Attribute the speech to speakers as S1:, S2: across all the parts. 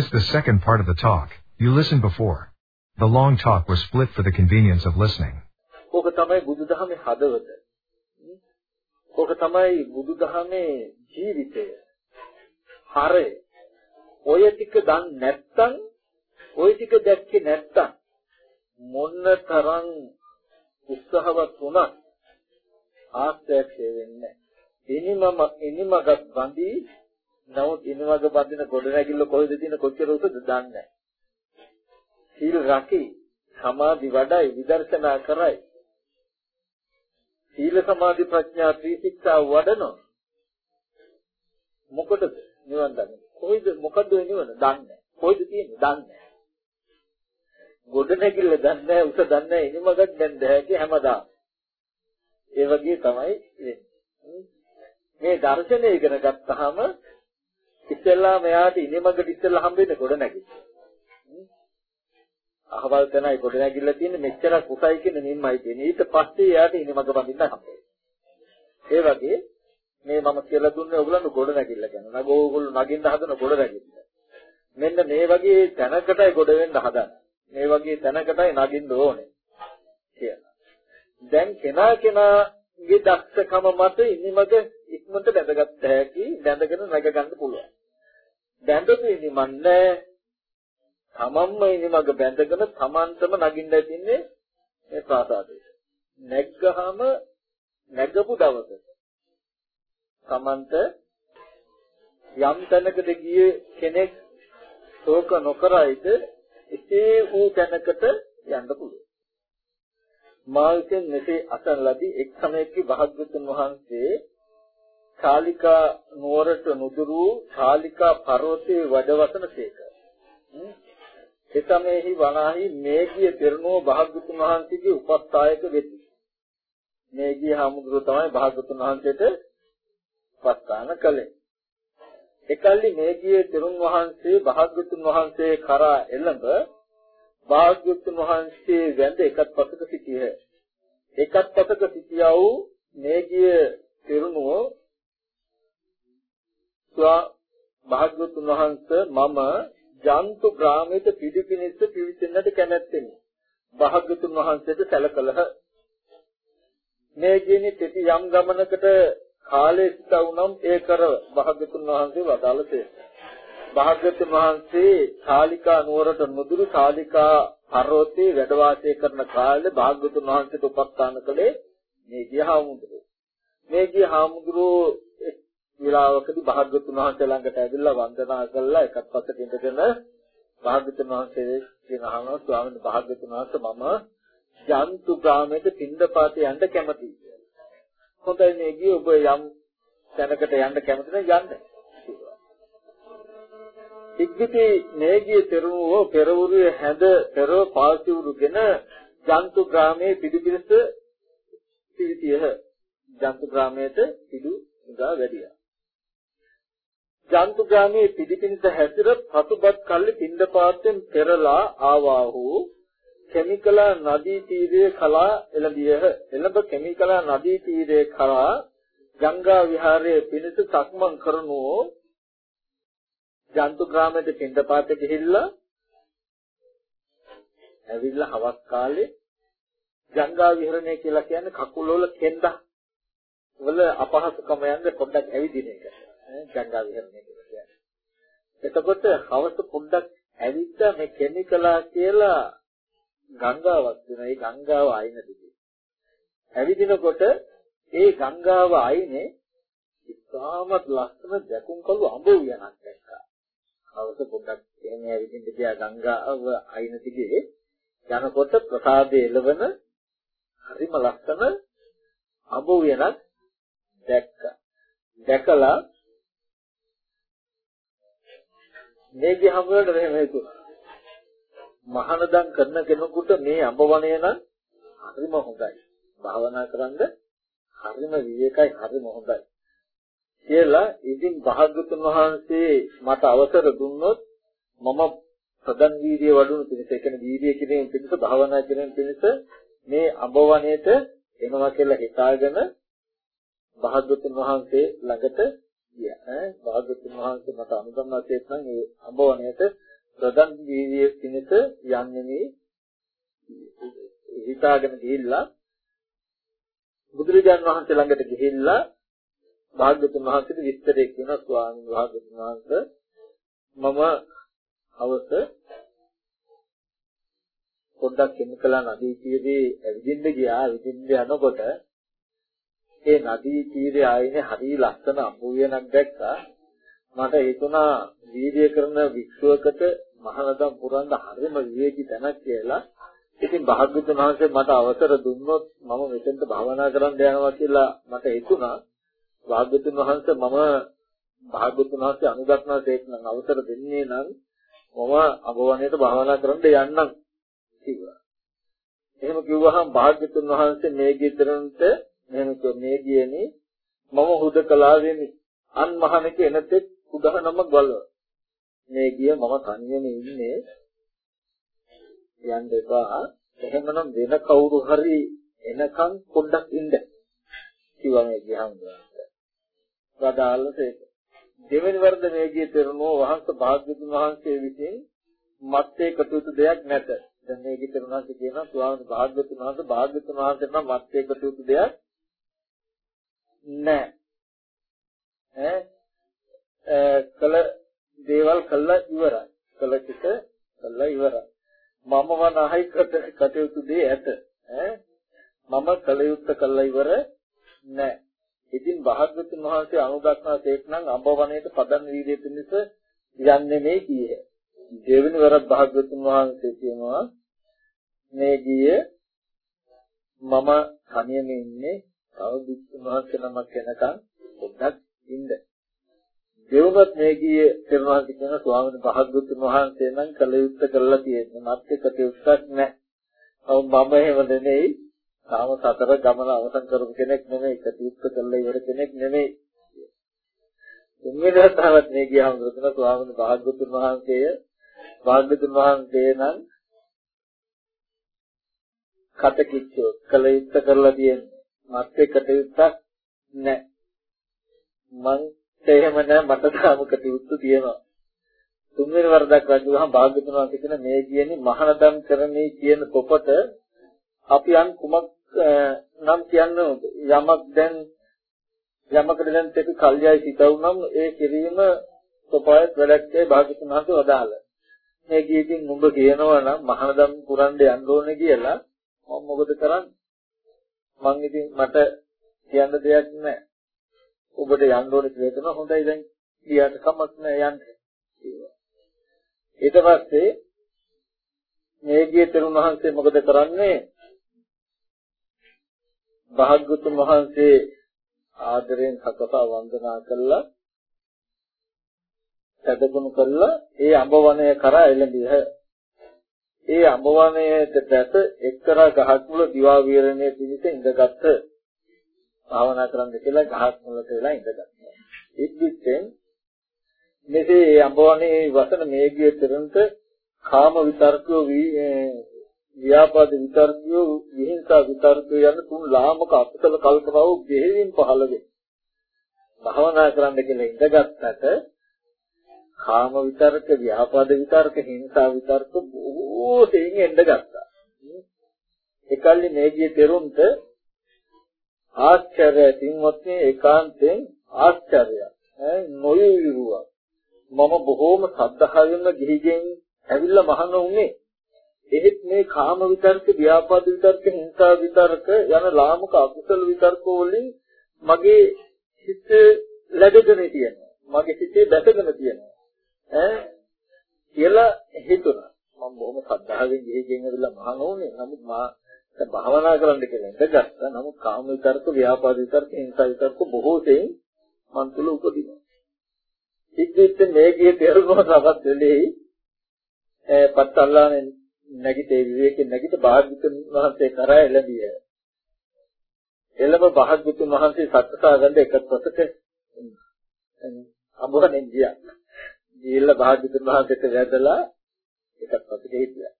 S1: This the second part of the talk. You listened before. The long talk was split for the convenience of listening.
S2: ඕක තමයි බුදුදහමේ හදවත. ඕක තමයි බුදුදහමේ ජීවිතය. හරය. ඔය ටික දන් නැත්තම් ඔය ටික දැක්කේ නැත්තම් මොන්න තරම් උත්සාහවත් වුණත් ආශ්‍රය වෙන්නේ ඉනිමම ඉනිමගත් බඳී නමුත් ඉනිමග බඳින ගොඩනැගිල්ල කොහෙද තියෙන කොච්චර උසද දන්නේ නැහැ. සීල් රකි සමාධි වඩයි විදර්ශනා කරයි. සීල සමාධි ප්‍රඥා ත්‍රිශික්ෂා වඩනවා. මොකටද නිවන් දන්නේ? කොයිද මොකද්ද නිවන? දන්නේ කොයිද තියෙන්නේ? දන්නේ ගොඩ නැගිල්ල දන්නේ උස දන්නේ ඉනිමගක් දැන් දැහැකි හැමදාම. ඒ වගේ තමයි මේ දර්ශනය ඉගෙන ගත්තාම ඉස්සෙල්ලා මෙයාට ඉනිමගට ඉස්සෙල්ලා හම්බෙන්නේ ගොඩ නැගිල්ල අහවල් තැනයි ගොඩ නැගිල්ල තියෙන්නේ මෙච්චර කුසයි කියන නිම්මයි තියෙන්නේ ඊට පස්සේ එයාට ඉනිමග බඳින්න හම්බෙන්නේ ඒ වගේ මේ මම කියලා දුන්නේ ඔයගලන්ට ගොඩ නැගිල්ල ගැන. නග ඕගොල්ලෝ නගින්න හදන ගොඩ නැගිල්ල. මෙන්න මේ වගේ තැනකටයි ගොඩ වෙන්න හදන්නේ. මේ වගේ තැනකටයි නගින්න ඕනේ කියලා. දැන් කෙනා කෙනාගේ දක්ෂකම මත ඉනිමග ඉක්මනට බැඳගත්ත හැකි බැඳගෙන නැග ගන්න පුළුවන්. බැඳපු ඉනිමන්නේ තමන්ම ඉනිමග බැඳගෙන තමන්ටම නගින්න තින්නේ මේ ප්‍රාසාදයට. නැග්ගහම නැගපු දවසට තමන්ට යම් තැනකට ගියේ කෙනෙක් ශෝක නොකරයිද එසේ වූ තැනකට යන්න පුළුවන්. මාල්කෙන් මෙසේ අසන ලදී එක් සමයකදී භාග්‍යවතුන් වහන්සේ කාලිකා නුවරට නුදුරු කාලිකා පර්වතයේ වැඩවසන සේක. එතමෙහි වනාහි මේගිය පෙරණුව භාග්‍යවතුන් වහන්සේගේ උපස්ථායක වෙති. මේගිය හමුදුර තමයි භාග්‍යවතුන් වහන්සේට උපස්ථාන කළේ. එකල්ලි මේගියේ තෙරුන් වහන්සේ භාග්‍යවතුන් වහන්සේ කරා එළඹ භාග්‍යවතුන් වහන්සේ වැඳ එකත් පසක සිටියහ. එකත් පසක සිටියා වූ මේගිය තෙරුණෝ ස්වා භාග්‍යවතුන් වහන්සේ මම ජන්තු ග්‍රාමයට පිළිපිනිස්ස පිවිසෙන්නට කැමැත්තෙමි. භාග්‍යවතුන් වහන්සේට සැලකලහ. මේ කියන්නේ තෙති යම් ගමනකට කාලේ සිට වුනම් ඒ කර භාග්‍යතුන් වහන්සේ වදාළසේ. භාග්‍යතුන් වහන්සේ කාලිකා නුවරට නුදුරු කාලිකා පර්වතයේ වැඩ වාසය කරන කාලේ භාග්‍යතුන් වහන්සේට උපස්ථාන කළේ මේ ගියහාමුදුරුවෝ. මේ ගියහාමුදුරුවෝ විලාවකදී භාග්‍යතුන් වහන්සේ ළඟට ඇවිල්ලා වන්දනා කළා එකත් පස්සට ඉඳගෙන භාග්‍යතුන් වහන්සේ කියන අහනවා ස්වාමීන් වහන්සේ භාග්‍යතුන් වහන්සේ මම ජන්තු ග්‍රාමයට පින්දපාතේ යන්න කැමතියි. හොඳයි මේ ගියේ ඔබ යම් තැනකට යන්න කැමති නම් යන්න. ඉක්විති මේගිය පෙරවෝ පෙරවරුවේ හැඳ පෙරව පාල්තිවුරුගෙන ජන්තු ග්‍රාමයේ පිළිපිරිස පිළිතියහ. ජන්තු ග්‍රාමයට පිළි උදා වැඩියා. ජන්තු ග්‍රාමයේ පිළිපිරිස හැසිර පසුබත් කල්ලි පින්දපාතෙන් පෙරලා ආවාහු කෙමිකලා නදී තීරයේ කලා එළඹියහ. එළඹ කෙමිකලා නදී තීරයේ කලා ගංගා විහාරයේ පිණිස සක්මන් කරනෝ ජන්තු ග්‍රාමයට පින්දපාත ගිහිල්ලා ඇවිල්ලා හවස් කාලේ ගංගා විහරණය කියලා කියන්නේ කකුල වල කෙන්ද වල අපහසුකම යන්නේ පොඩ්ඩක් ඇවිදින එක. ගංගා විහරණය කියලා කියන්නේ. එතකොට හවස පොඩ්ඩක් ඇවිත් මේ කෙමිකලා කියලා ගංගාවක් වෙන ඒ ගංගාව අයින දිගේ. ඇවිදිනකොට ඒ ගංගාව අයිනේ ඉතාමත් ලස්සන දැකුම් කළු අඹ උයනක් දැක්කා. හවස පොඩ්ඩක් එහෙම ඇවිදින්න ගියා ගංගාව අයින දිගේ යනකොට ප්‍රසාදයේ එළවන හරිම ලස්සන අඹ උයනක් දැක්කා. දැකලා මේ ගහමුවලට මෙහෙම හිතුණා. මහානදම් කරන කෙනෙකුට මේ අඹ වනය නම් හරිම හොඳයි. භාවනා කරන්න හරිම විවේකයි හරිම හොඳයි. කියලා ඉතින් භාග්‍යතුන් වහන්සේ මට අවසර දුන්නොත් මම ප්‍රදන් වීර්ය වඩුණු පිණිස ඒ කියන්නේ වීර්ය කිරීම පිණිස භාවනා කිරීම පිණිස මේ අඹවණේට එනවා කියලා හිතාගෙන භාග්‍යවතුන් වහන්සේ ළඟට ගියා. ඈ භාග්‍යවතුන් වහන්සේ මට අනුගමනසෙත් නම් ඒ අඹවණේට ප්‍රදන් වීර්යයේ පිණිස යන්නේ මේ හිතාගෙන ගිහිල්ලා බුදුරජාණන් වහන්සේ ළඟට ගිහිල්ලා භාග්‍යවතුන් වහන්සේට විස්තරය කියන ස්වාමීන් වහන්සේ වහන්සේ මම අවස පොඩ්ඩක් කෙමිකලා නදී තීරේ ඇවිදින්න ගියා විදින්න යනකොට ඒ නදී තීරේ ආයේ හරි ලස්සන අඹුවනක් දැක්කා මට හිතුණා වීඩියෝ කරන වික්ෂුවකට මහනදම් පුරන්න හරිම විවේකී තැනක් කියලා ඉතින් භාග්‍යවතුන් වහන්සේ මට අවසර දුන්නොත් මම මෙතෙන්ට භාවනා කරන්න යනවා කියලා මට හිතුණා. භාග්‍යවතුන් වහන්සේ මම භාග්‍යවතුන් වහන්සේ අනුගතනා දෙයක් නම් අවසර දෙන්නේ නම් මම අභවණයට භාවනා කරන්න යන්නම් කිව්වා. එහෙම කිව්වහම භාග්‍යවතුන් වහන්සේ මේ ගිතරන්ට මෙහෙම මේ ගියනේ මම හුදකලා වෙමි. අන් මහණක එනතෙක් උදාහනමක් බලව. මේ ගිය මම තනියම ඉන්නේ යන්න එපා. එහෙමනම් වෙන කවුරු හරි එනකන් පොඩ්ඩක් ඉන්න. කිව්වා මේ ගියහම. වදාළට ඒක. දෙවෙනි වර්ධ මේ ගිය තෙරණෝ වහන්ස භාග්‍යතුන් වහන්සේ විසින් මත්තේ කටයුතු දෙයක් නැත. දැන් මේ ගිය තෙරණාන්සේ කියනවා ස්වාමීන් භාග්‍යතුන් වහන්සේ භාග්‍යතුන් වහන්සේ නම් මත්තේ කටයුතු දෙයක් නැහැ. ඈ කළ දේවල් කළා ඉවරයි. කළ ටික කළා ඉවරයි. මම වනහයි කටයුතු දේ ඇත ඈ මම කල යුත්තේ කළා ඉවර නෑ ඉතින් භාග්‍යවතුන් වහන්සේ අනුදක්නා තේක් නම් අඹවණයට පදන් වීර්යය පිණිස යන්නේ මේ කීය දෙවෙනි වරක් භාග්‍යවතුන් වහන්සේ කියනවා මේ ගියේ මම කණියම ඉන්නේ තව බුදුන් වහන්සේ නමක් වෙනකන් පොඩ්ඩක් ඉන්න දෙවොත් මේ ගියේ තෙරුවන් කියන ස්වාමීන් වහන්සේ වහන්සේ නම් කළ යුත්තේ කරලා තියෙන්නේ. මත් එක්ක තියුස්සක් නැහැ. ඔව් මම එහෙම නෙමෙයි. තාම සතර ගමන අවසන් කරපු කෙනෙක් නෙමෙයි. කටයුත්ත කළා ඉවර කෙනෙක් නෙමෙයි. තුන්වෙනි වතාවත් මේ ගියාම දුතන ස්වාමීන් වහන්සේ වහන්සේය භාග්‍යතුන් වහන්සේ නම් කටකිච්චෝ කළ යුත්තේ කරලා තියෙන්නේ. මත් එක්ක තියුස්සක් නැහැ. මං එහෙම නෑ මට තාම කටයුතු තියෙනවා. තුන්වෙනි වරදක් රජුගහම භාග්‍යතුන් වහන්සේ කියන මේ කියන්නේ මහානදම් කරන්නේ කියන පොපට අපි යම් කුමක් නම් කියන්නේ යමක් දැන් යමකට දැන් තෙක කල්යයි සිටවුනම් ඒ කිරීම සපයත් වැඩක්ේ භාග්‍යතුන් වහන්සේ වදාළ. මේ කීකින් උඹ කියනවා නම් මහානදම් පුරන්න යන්න ඕනේ කියලා මම මොකද කරන්නේ? මං ඉතින් මට කියන්න දෙයක් නැහැ. ඔබට යන්න ඕනේ කියලා හිතනවා හොඳයි දැන් ගියාට කමක් නැහැ යන්න කිව්වා. ඊට පස්සේ මේ ගිය තෙරුණ වහන්සේ මොකද කරන්නේ? භාග්‍යවතුන් වහන්සේ ආදරයෙන් සකසා වන්දනා කළා සැදගුණ කළා ඒ අඹවනය කරා එළඹිය. ඒ අඹවනයේට දැස එක්තරා ගහක් මුල දිවා විහරණයේ පිණිස ඉඳගත් භාවනා කරන්න කියලා ගහක් මුලට වෙලා ඉඳගත්තා. ඉක්විච්චෙන් මෙසේ අඹවනේ වසන මේගිය තරන්ට කාම විතර්කෝ ව්‍යාපාද විතර්කෝ විහිංසා විතර්කෝ යන තුන් ලාමක අකුසල කල්පනාව බෙහෙවින් පහළ වේ. භාවනා කරන්න කියලා ඉඳගත්තට කාම විතර්ක, ව්‍යාපාද විතර්ක, හිංසා විතර්ක බොහෝ තෙයින් එන්න ගත්තා. එකල්ලි මේගිය තෙරුන්ට ආශ්චර්යය තින්වත්නි ඒකාන්තයෙන් ආශ්චර්යය ඈ නොයුරුවා මම බොහෝම සද්ධාවෙන්ම ගිහිගෙන් ඇවිල්ලා මහාන උනේ එහෙත් මේ කාම විතර්ක ව්‍යාපාද විතර්ක හිංසා විතර්ක යන ලාමක අකුසල විතර්ක වලින් මගේ හිත läගගෙන තියෙනවා. මගේ හිතේ දැකගෙන තියෙනවා. ඈ කියලා හිතුණා මම බොහොම සද්ධාවෙන් ගිහිගෙන් ඇවිල්ලා මහාන උනේ නමුත් මා දැන් භාවනා කරන්න කියලා ඉඳගත්තා. නමුත් කාම විතර්ක, ව්‍යාපාද විතර්ක, හිංසා විතර්ක බොහෝ සෙයින් මන් තුල උපදිනවා. ඉක්විත් මේකේ තේරුම සමත් වෙලෙයි ඒ පත්තල්ලානේ නැගිටේ විවේකේ නැගිට භාග්‍යතුන් වහන්සේ කරා එළඹිය. එළඹ භාග්‍යතුන් වහන්සේ සත්‍යසා ගන්න එක පොතක අඹවන්නේ ගියා. ගිහිල්ලා භාග්‍යතුන් වහන්සේට වැදලා එකක් පොතක හිටියා.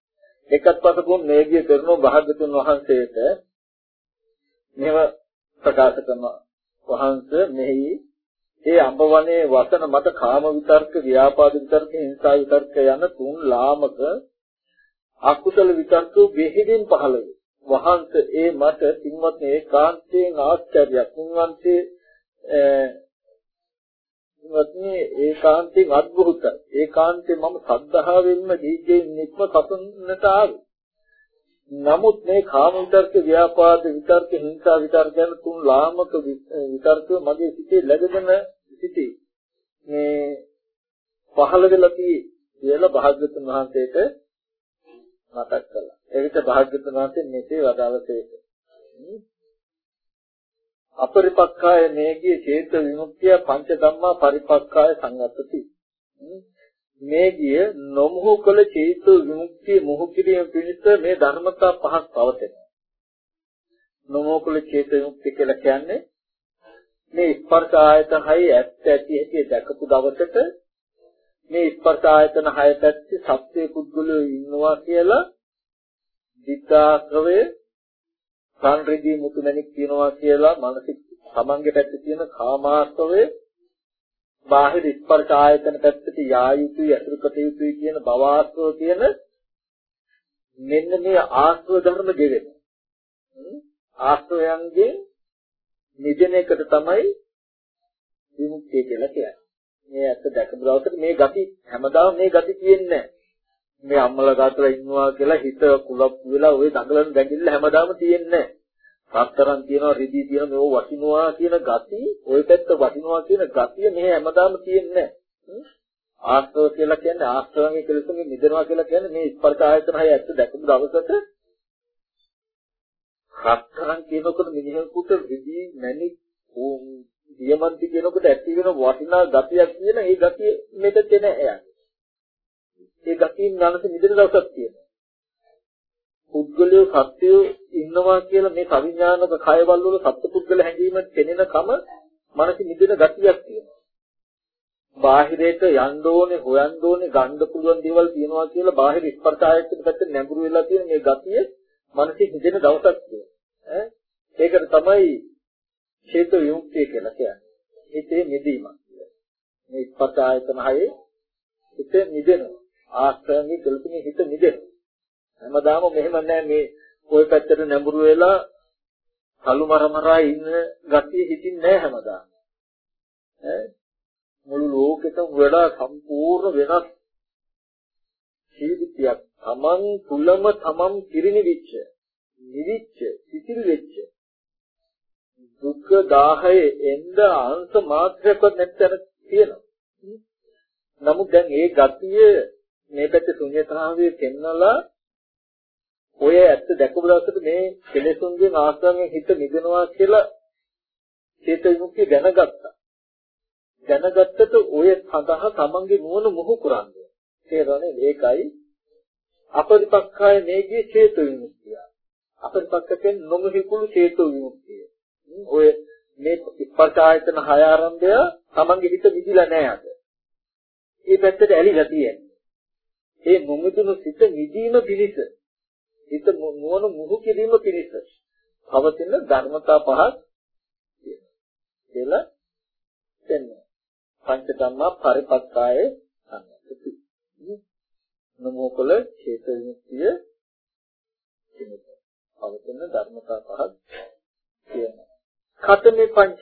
S2: එකත් පසකුන් මේගිය කරනෝ භාග්‍යතුන් වහන්සේට මෙව ප්‍රකාශ කරන වහන්සේ මෙහි ඒ අඹවනේ වසන මත කාම විතර්ක, ව්‍යාපාද විතර්ක, හිංසා විතර්ක යන තුන් ලාමක අකුසල විතර්ක බෙහෙදින් පහළ වේ. වහන්සේ ඒ මත සින්වත් ඒකාන්තයෙන් ආශ්චර්යයක්. උන්වහන්සේ සින්වත්නි ඒකාන්තයෙන් අద్භූතයි. ඒකාන්තයෙන් මම සද්ධාවෙන්ම දීජේ නික්ම සතුන්නට ආවේ. නමුත් මේ කාම විතර්ක, ව්‍යාපාද විතර්ක, හිංසා විතර්ක යන තුන් ලාමක විතර්ක මගේ සිතේ läගගෙන සිටී. මේ පහළ වෙලා තියෙන්නේ කියලා භාග්‍යවතුන් වහන්සේට මතක් කළා. එවිට භාග්‍යවතුන් වහන්සේ මෙසේ වදාළසේක. අපරිපක්ඛාය මේකී චේත විමුක්තිය පංච ධම්මා පරිපක්ඛාය සංගතති. මේගිය නොමුහු කළ චේත විමුක්තිය මොහු කිරීම පිණිස මේ ධර්මතා පහක් පවතිනවා. නොමුහු කළ චේත විමුක්තිය කියලා කියන්නේ මේ ස්පර්ශ ආයතන හය ඇත්ත ඇති ඇති දැකපු දවසට මේ ස්පර්ශ ආයතන හය පැත්තේ සත්‍ය පුද්ගලයෝ ඉන්නවා කියලා විද්‍යාත්‍රවේ සංරිදී මුතුමැණික් තියනවා කියලා මානසික සමංගේ පැත්තේ තියෙන කාමාස්ත්‍රවේ බාහිර ස්පර්ශ ආයතන පැත්තට යා යුතුයි අසුරු කට යුතුයි කියන භවආස්ත්‍රව කියන මෙන්න මේ ආස්ත්‍රව ධර්ම දෙවෙන ආස්ත්‍රයන්ගේ නිදෙන එකට තමයි විමුක්තිය කියලා කියන්නේ. මේ ඇත්ත දැකපු දවසට මේ ගති හැමදාම මේ ගති තියෙන්නේ මේ අම්මලා තාත්තලා ඉන්නවා කියලා හිත කුලප් වෙලා ওই දඟලන දැඟිල්ල හැමදාම තියෙන්නේ රත්තරන් තියනවා රිදී තියනවා මේව වටිනවා කියන ගති ওই පැත්ත වටිනවා කියන ගතිය මේ හැමදාම තියෙන්නේ ආස්තව කියලා කියන්නේ ආස්තවගේ කෙලෙසුන්ගේ නිදනවා කියලා කියන්නේ මේ ස්පර්ශ ආයතන හය ඇත්ත දැකපු දවසට රත්තරන් කියනකොට මිනිහෙකුට රිදී මැණික් දියමන්ති කියනකොට ඇති වෙන වටිනා ගතියක් කියන ඒ ගතිය මෙතෙත් නැහැ ඒ ගතියින් නැනත මිදෙන දවසක් තියෙනවා. පුද්ගලයෝ සත්‍යය ඉන්නවා කියලා මේ කවිඥානක කයවල වල සත්පුද්ගල හැඟීම පෙනෙන කම මනස මිදෙන ගතියක් තියෙනවා. බාහිරයට යන්න ඕනේ හොයන්න ඕනේ ගන්න පුළුවන් දේවල් තියෙනවා කියලා බාහිර ස්පර්ශ ආයතන පැත්තේ නැඹුරු වෙලා තියෙන මේ ගතිය මනසේ හිතෙන දවසක් තියෙනවා. ඒකට තමයි චේතු විමුක්තිය කියලා කියන්නේ. හිතේ නිදීමක් කියලා. මේ ස්පර්ශ ආයතන හයේ හිත නිදෙනවා. ආස්තංගේ කල්පනේ හිත නිදෙනවා. හැමදාම මෙහෙම නැහැ මේ ওই පැත්තට නැඹුරු වෙලා කලු මරමරා ඉන්න ගතිය හිතින් නැහැ හැමදාම. ඈ මුළු ලෝකෙටම වඩා සම්පූර්ණ වෙනස් ජීවිතයක් තමන් තුලම තමන් පිරිනිවිච්ච නිවිච්ච සිතිල් වෙච්ච දුක්ඛ 10 එන්න අංශ මාත්‍රයක්වත් නැත්තර තියෙනවා. නමුත් දැන් ඒ ගතිය මේ පැත්තේ ශුන්‍යතාවයේ පෙන්නලා ඔය ඇත්ත දැකපු දවසට මේ කෙලෙසුන්ගෙන් ආස්වාදයෙන් හිත නිදෙනවා කියලා චේත විමුක්තිය දැනගත්තා. දැනගත්තට ඔය සඳහා තමන්ගේ නුවණ මොහු කරන්නේ. තේරෙන්නේ ඒකයි අපරිපක්ඛාය මේගේ චේත විමුක්තිය. අපරිපක්ඛ කියන්නේ නොමහිකුළු චේත විමුක්තිය. ඔය මේ ස්පර්ශ ආයතන හය ආරම්භය තමන්ගේ හිත නිදිලා නැහැ අද. මේ පැත්තට ඇලිලා තියෙන්නේ. ඒ මොමුදුණු සිත නිදීම පිණිස හිත නුවණ මුහු කිරීම පිණිස පවතින ධර්මතා පහක් කියලා දෙන්නේ. පංච ධම්මා පරිපක්කාය සම්පති. නමෝකල චේත විමුක්තිය කියන පවතින ධර්මතා පහක් කියනවා. කතමේ පංච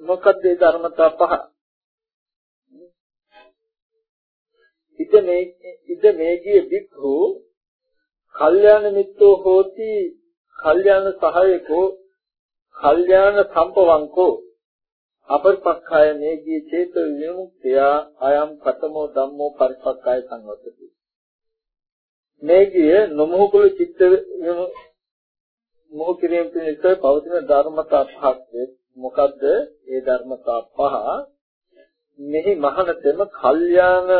S2: මොකක්ද ඒ ධර්මතා පහ? ඉද මේ ඉද මේගිය බික්ඛු කල්යාණ මිත්‍රෝ හෝති කල්යාණ සහායකෝ කල්යාණ සම්පවංකෝ. අපරිපක්ඛාය මේගිය චේත විමුක්තිය අයම් කතමෝ ධම්මෝ පරිපක්ඛාය සංවත්තති. මේගිය නොමෝකුල චිත්ත මොහු කිරීම පිණිස පවතින ධර්මතා පහක් මොකද්ද? ඒ ධර්මතා පහ. මෙහි මහනතම කල්යාණ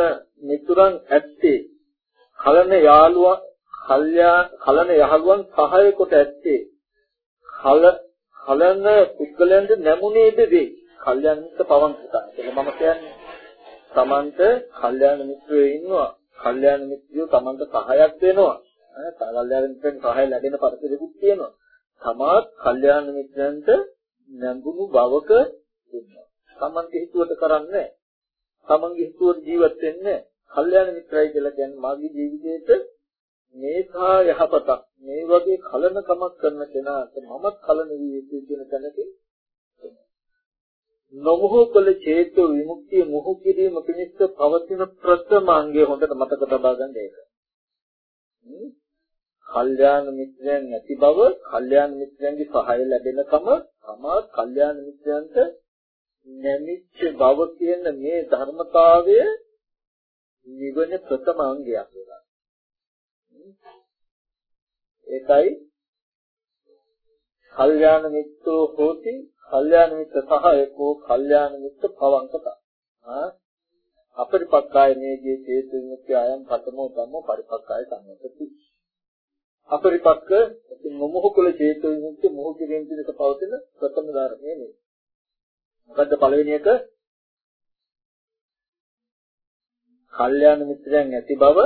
S2: මිතුරන් ඇත්තේ කලන යාළුවා කල්යා කලන යහළුවන් සහාය කොට ඇත්තේ කල කලන පුද්ගලයන්ට නැමුණේද වේ කල්යාණ මිත්‍ර පවන්කතා කියලා මම කියන්නේ තමන්ට කල්යාණ මිත්‍රයෝ ඉන්නවා කල්යාණ මිත්‍රයෝ තමන්ට සහායක් වෙනවා ඈ කල්යාණ මිත්‍රෙන් සහාය ලැබෙන පරිසරයකුත් තියෙනවා. තමාත් කල්යාණ මිත්‍රයන්ට නැඹුණු බවක ඉන්නවා. තමන්ගේ හිතුවට කරන්නේ තමන්ගේ හිතුවට ජීවත් වෙන්නේ කල්යාණ මිත්‍රයි කියලා කියන්නේ මාගේ ජීවිතේට මේකා යහපතක්. මේ වගේ කලනකමක් කරන කෙනාට මමත් කලන විය යුතුයි කියන තැනකින් නොමුහු කළ චේතෝ විමුක්තිය මුහු කිරීම පිණිස පවතින ප්‍රථම අංගය හොඳට මතක තබා ගන්න ඒක. කල්යාණ මිත්‍රයන් ඇති බව, කල්යාණ මිත්‍රයන්ගේ සහාය ලැබෙනකම තමා කල්යාණ මිත්‍රයන්ට නැමිච්ච බව කියන මේ ධර්මතාවය නිවන ප්‍රථම අංගයක් වෙනවා. ඒකයි කල්යාණ මිත්‍රෝ හෝති කල්යාණ මිත්‍ර සහායකෝ කල්යාණ මිත්‍ර පවංකත ආ? අපරිපක්කාය මේගේ හේතු විමුක්තිය අයම් පතමෝ ධම්මෝ පරිපක්කාය සම්මතති අපරිපක්ක මොමොහ කුල හේතු විමුක්තිය මොහ කිරීම පිණිස පවතින ප්‍රථම ධර්මයේ නේ මොකද්ද පළවෙනි එක? කල්යාණ මිත්‍රයන් ඇති බව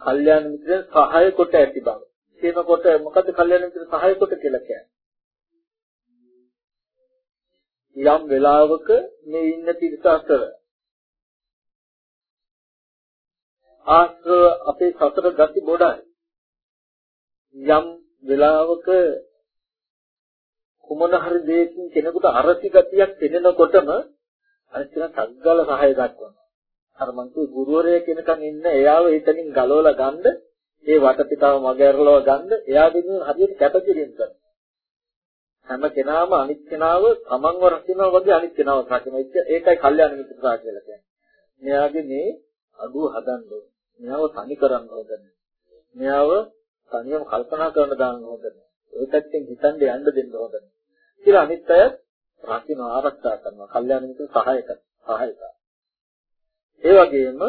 S2: කල්යාණ මිත්‍රයන් සහාය කොට ඇති බව. කියනකොට මොකද්ද කල්යාණ මිත්‍ර සහාය කොට කියලා කියන්නේ? යම් වෙලාවක මේ ඉන්න පිරිස අතර ආශ්‍රව අපේ සතර ගති බොඩයි. යම් වෙලාවක කුමන හරි දෙයකින් කෙනෙකුට අරසි ගතියක් පෙනෙනකොටම අනිත් කෙනා සග්ගල සහාය දක්වනවා අර මං කිව්ව ගුරුවරයා කෙනකන් ඉන්න එයාව එතනින් ගලවලා ගන්න ඒ වටපිටාව මගහැරලව ගන්න එයා දෙනුන් හරියට කැපකිරීම කරනවා හැම කෙනාම අනිත් කෙනාව තමන්ව රකින්නවා වගේ අනිත් කෙනාව රකින්න. ඒකයි කල්යාණ මිත්‍රතා කියලා කියන්නේ. මෙයාගේ මේ අඩුව හදන්න ඕනේ. මෙයාව තනි කරන්න ඕනේ. මෙයාව තනියම කල්පනා කරන දාන්න ඕනේ. ඒකත්ෙන් හිතන්න යන්න දෙන්න ඕනේ. කියලා අනිත් අය රකින්න ආරක්ෂා කරනවා. කල්යාණ මිත්‍ර සහායක සහායක. ඒ වගේම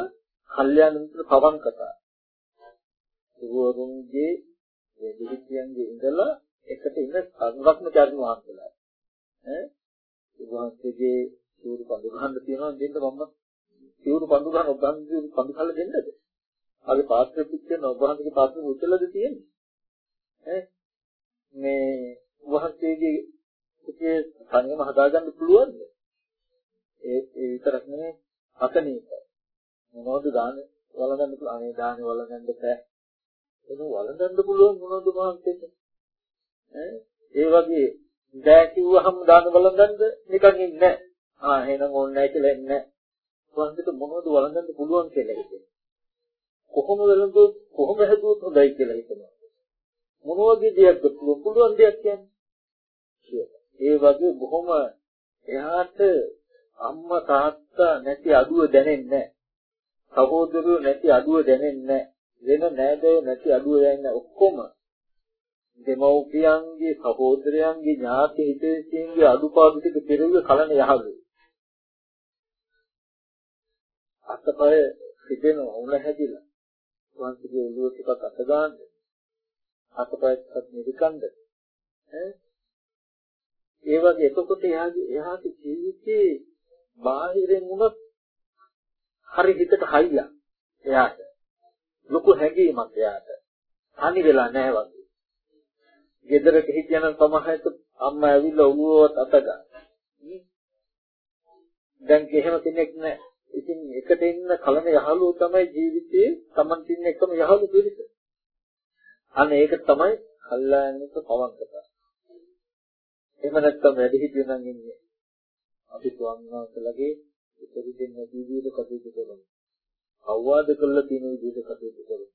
S2: කල්යාණ මිත්‍ර පවංකතා. ගුරුවරුන්ගේ දෙවියන්ගේ ඉඳලා එකට ඉන්න සංරක්ෂණ වහන්සේලා. ඈ උන්වහන්සේගේ සිවුරු පඳු ගන්න තියෙනවා දෙන්න මම සිවුරු පඳු ගන්න ඔබ ගන්න පඳු කල්ල දෙන්නද? ආගේ පාත්‍රෙ පිටින් ඔබ වහන්සේගේ පාත්‍රෙ උත්තලද තියෙන්නේ? ඈ මේ වහන්සේගේ ඉතින් තනියම හදාගන්න පුළුවන්ද? ඒ ඒ විතරක් නෙමෙයි අතනීක. මොනවද දාන වළඳන්න පුළුවන් අනේ දාන වළඳන්න බෑ. ඒක වළඳන්න පුළුවන් මොනවද වහන්සේට? ඒ වගේ බෑ කිව්වහම දාන බලඳන්ද නිකන් ඉන්නේ නැහැ. ආ එහෙනම් ඕනේ නැහැ කියලා ඉන්නේ නැහැ. වහන්සේට මොනවද වළඳන්න පුළුවන් කියලා හිතේ. කොහොම වළඳුවොත් කොහොම හැදුවොත් හොඳයි කියලා හිතනවා. මොන වගේ දෙයක්ද පුළුවන් දෙයක් කියන්නේ. ඒ වගේ බොහොම එහාට අම්මා තාත්තා නැති අඩුව දැනෙන්නේ නැහැ. සහෝදරයෝ නැති අඩුව දැනෙන්නේ නැහැ. වෙන නෑදෑයෝ නැති අඩුව දැනෙන්නේ ඔක්කොම දෙමව්පියන්ගේ සහෝදරයන්ගේ ඥාති හිතේසියන්ගේ අඩුපාඩු ටික පෙරෙව්ව කලන යහළු. අතපය හිතෙන උණ හැදිලා. වන්සිගේ ඔළුව ටිකක් අත ගන්න. අතපයත් නිරිකන්ද. ඈ ඒ වගේ එතකොට එයාගේ එයාගේ ජීවිතේ බාහිරින් උනත් හරි හිතට හයියක් එයාට ලොකු හැඟීමක් එයාට තනි වෙලා නැහැ වගේ ගෙදරට හිටියනම් සමහරට අම්මා ඇවිල්ලා ඔළුවවත් අත ගන්න. දැන් එහෙම කෙනෙක් නැහැ. ඉතින් එකට ඉන්න කලන යහළුවෝ තමයි ජීවිතේ Taman තින්න එකම යහළු පිරිස. අන්න ඒක තමයි කල්ලායනික පවංකතා. එහෙම නැත්නම් වැඩි හිටියෝ නම් ඉන්නේ. අපි ස්වාමීන් වහන්සේලාගේ ඉතිරි දෙන්න විදිහට කටයුතු කරමු. අවවාද කළා තියෙන විදිහට කටයුතු කරමු.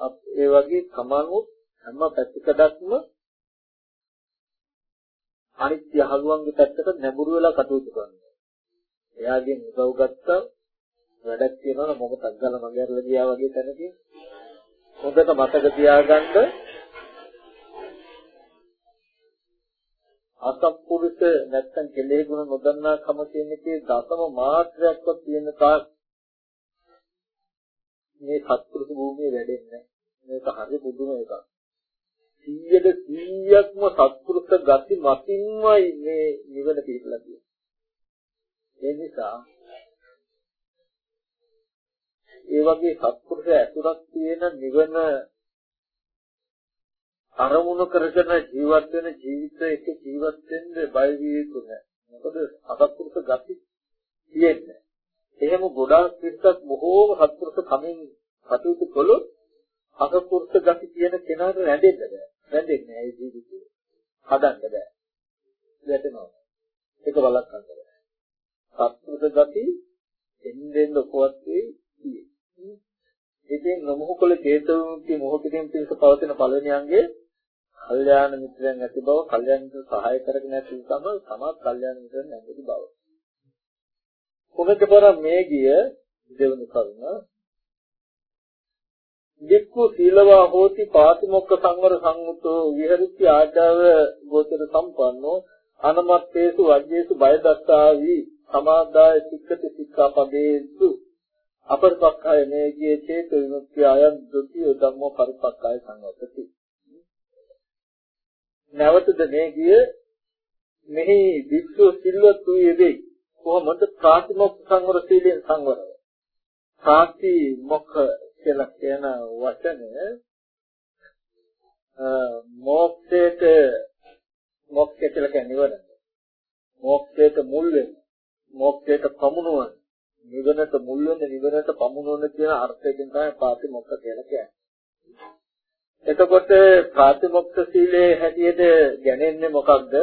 S2: අප ඒ වගේ කමනුත් හැම පැතිකඩක්ම අනිත් යහළුවන්ගේ පැත්තට නැඹුරු වෙලා කටයුතු කරනවා. එයාගෙන් උදව් ගත්තා වැඩක් කියනවා මොකක් අග්ගල මගහැරලා ගියා වගේ තැනකින් හොඳට මතක තියාගන්න අසත්පුරුෂ නැත්තම් කෙලෙහි ගුණ නොදන්නා කම කියන එකේ දසම මාත්‍රයක්වත් තියෙන තාක් මේ සත්පුරුෂ භූමියේ වැඩෙන්නේ නැහැ. මේක හරි පුදුම එකක්. 100ට 100ක්ම සත්පුරුෂ ගති මතින්මයි මේ නිවන පිළිපලා තියෙන්නේ. ඒ නිසා ඒ වගේ සත්පුරුෂ ඇතුළත් තියෙන නිවන අරමුණු කරගෙන ජීවත් වෙන ජීවිතයක ජීවත් වෙන්න බය විය යුතු නැහැ. මොකද අසත්පුරුෂ ගති තියෙන්නේ. එහෙම ගොඩාක් පිටක් බොහෝම සත්පුරුෂ කමින් කටයුතු කළොත් අසත්පුරුෂ ගති තියෙන කෙනාට රැඳෙන්න බෑ. රැඳෙන්නේ නැහැ ජීවිතේ. හදන්න බෑ. වැටෙනවා. ඒක බලන්න බෑ. සත්පුරුෂ ගති එන්නෙන් ඔකවත් වෙයි. ඉතින් නොමොහකල චේතෝමුක්ති මොහොතකින් පිණිස පවතින පළවෙනි අංගයේ කල්යාණ මිත්‍රයන් ඇති බව, කල්යාණ මිත්‍ර සහාය කරගෙන ඇති තම තමත් කල්යාණ මිත්‍රයන් ඇති බව. කොමෙක පර මේ ගිය දෙවන කරුණ වික්ඛු සීලවා හෝති පාතිමොක්ඛ සංවර සංමුතෝ විහෙරති ආචාර ගෝචර සම්පන්නෝ අනමත්තේසු වජ්ජේසු බය දත්තාවි සමාදාය සික්කති සික්ඛාපදේසු අපරිපක්ඛය නේගියේ චේත විමුක්තිය අයන් ဒ ුතිය ධම්මෝ පරිපක්ඛය සංවතති නැවතද මේ ගිය මෙහි වික්ෂු සිල්වත් වූ යෙදී කොහොමද ප්‍රාතිමොක්ඛ සංවර සීලෙන් සංවරව? ප්‍රාති මොක්ඛ කියලා කියන වචනය මොක්ඛයට මොක්ඛය කියලා කියන්නේ නිවන. මොක්ඛයට මුල් වෙන මොක්ඛයට පමුණුවන නිවනට මුල් වෙන නිවනට පමුණුවන කියන අර්ථයෙන් තමයි ප්‍රාතිමොක්ඛ කියලා කියන්නේ. එතකොට ප්‍රාතිමොක්ඛ සීලයේ හැටියට ගැනෙන්නේ මොකක්ද?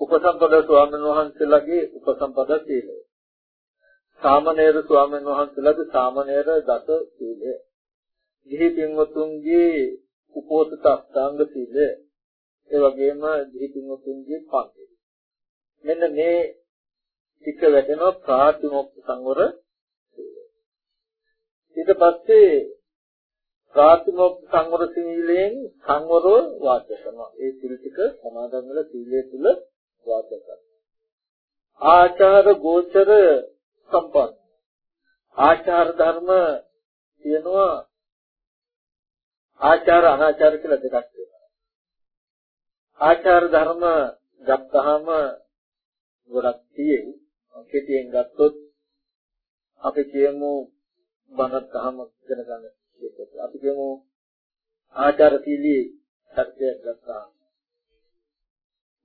S2: උපසම්පද ස්වාමීන් වහන්සේලාගේ උපසම්පද සීලය. සාමණේර ස්වාමීන් වහන්සේලාගේ සාමණේර දස සීලය. ගිහි පින්වතුන්ගේ උපෝසත අෂ්ටාංග සීලය. ඒ වගේම ගිහි පින්වතුන්ගේ පංචය. මෙන්න මේ ටික වැටෙනවා ප්‍රාතිමොක්ඛ සංවර සීලය. ඊට පස්සේ ප්‍රාතිමොක්ඛ සංවර සීලයෙන් සංවරව වාසය කරනවා. ඒ සිල් ටික සමාදන් වෙලා සීලය තුල වාසය කරනවා. ආචාර ගෝචර සම්පන්න. ආචාර ධර්ම කියනවා ආචාර අනාචාර කියලා දෙකක් තියෙනවා. ආචාර ධර්ම ගත්තාම ගොඩක් තියෙයි. කෙටියෙන් ගත්තොත් අපි කියමු බණත් අහම ඉගෙන ගන්න අපි කියමු ආචාරශීලී සත්‍යයක් ගත්තා.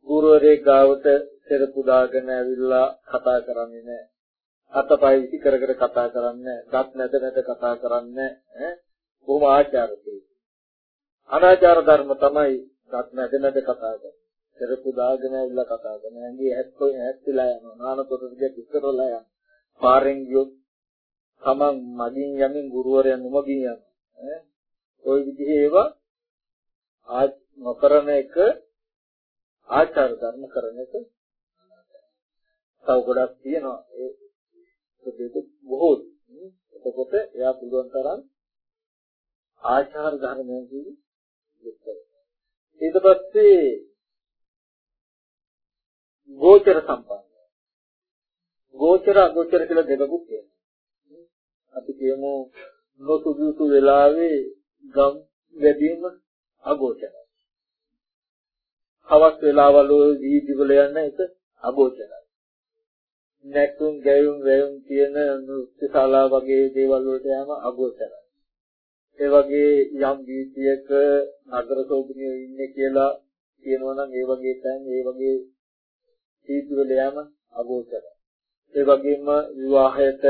S2: ගුරුවරේ ගාවට සෙරපු දාගෙන ඇවිල්ලා කතා කරන්නේ නැහැ. අතපය විසි කර කර කතා කරන්නේ දත් නැද නැද කතා කරන්නේ ඈ බොහොම ආචාරශීලී. අනාචාර ධර්ම තමයි දත් නැද නැද කතා කරන්නේ. සෙරපු දාගෙන ඇවිල්ලා කතා කරන ඇඟේ හැත්තෝ හැත්තිලා යනවා. නානකොට දෙයක් ඉස්සරවලා යනවා. පාරෙන් ගියොත් තමන් මගින් යමින් ගුරුවරයන් නොමගින් යනවා. ඈ? ওই විදිහේ ඒවා ආ නොකරන එක ආචාර ධර්ම කරන එක තව ගොඩක් තියෙනවා. ඒ දෙක බොහෝ එතකොට එයා පුළුවන් තරම් ආචාර ධර්මයන්දී විස්තර ඊට පස්සේ ගෝචර සම්පන්න. ගෝචර අගෝචර කියලා දෙකකුත් තියෙනවා. අපි කියමු නොසුදුසු වෙලාවේ ගම් වැඩිම අගෝචරයි. හවස් වෙලාවල වීදි වල යන එක අගෝචරයි. නැතුම් ගැයුම් වැයුම් කියන නෘත්‍යශාලා වගේ දේවල් වලට යෑම අගෝචරයි. ඒ වගේ යම් වීතියක නගර සෝබිනියෝ ඉන්නේ කියලා කියනවා නම් ඒ වගේ තැන් ඒ වගේ වීදි වල යෑම අගෝචරයි. ඒ වගේම විවාහයට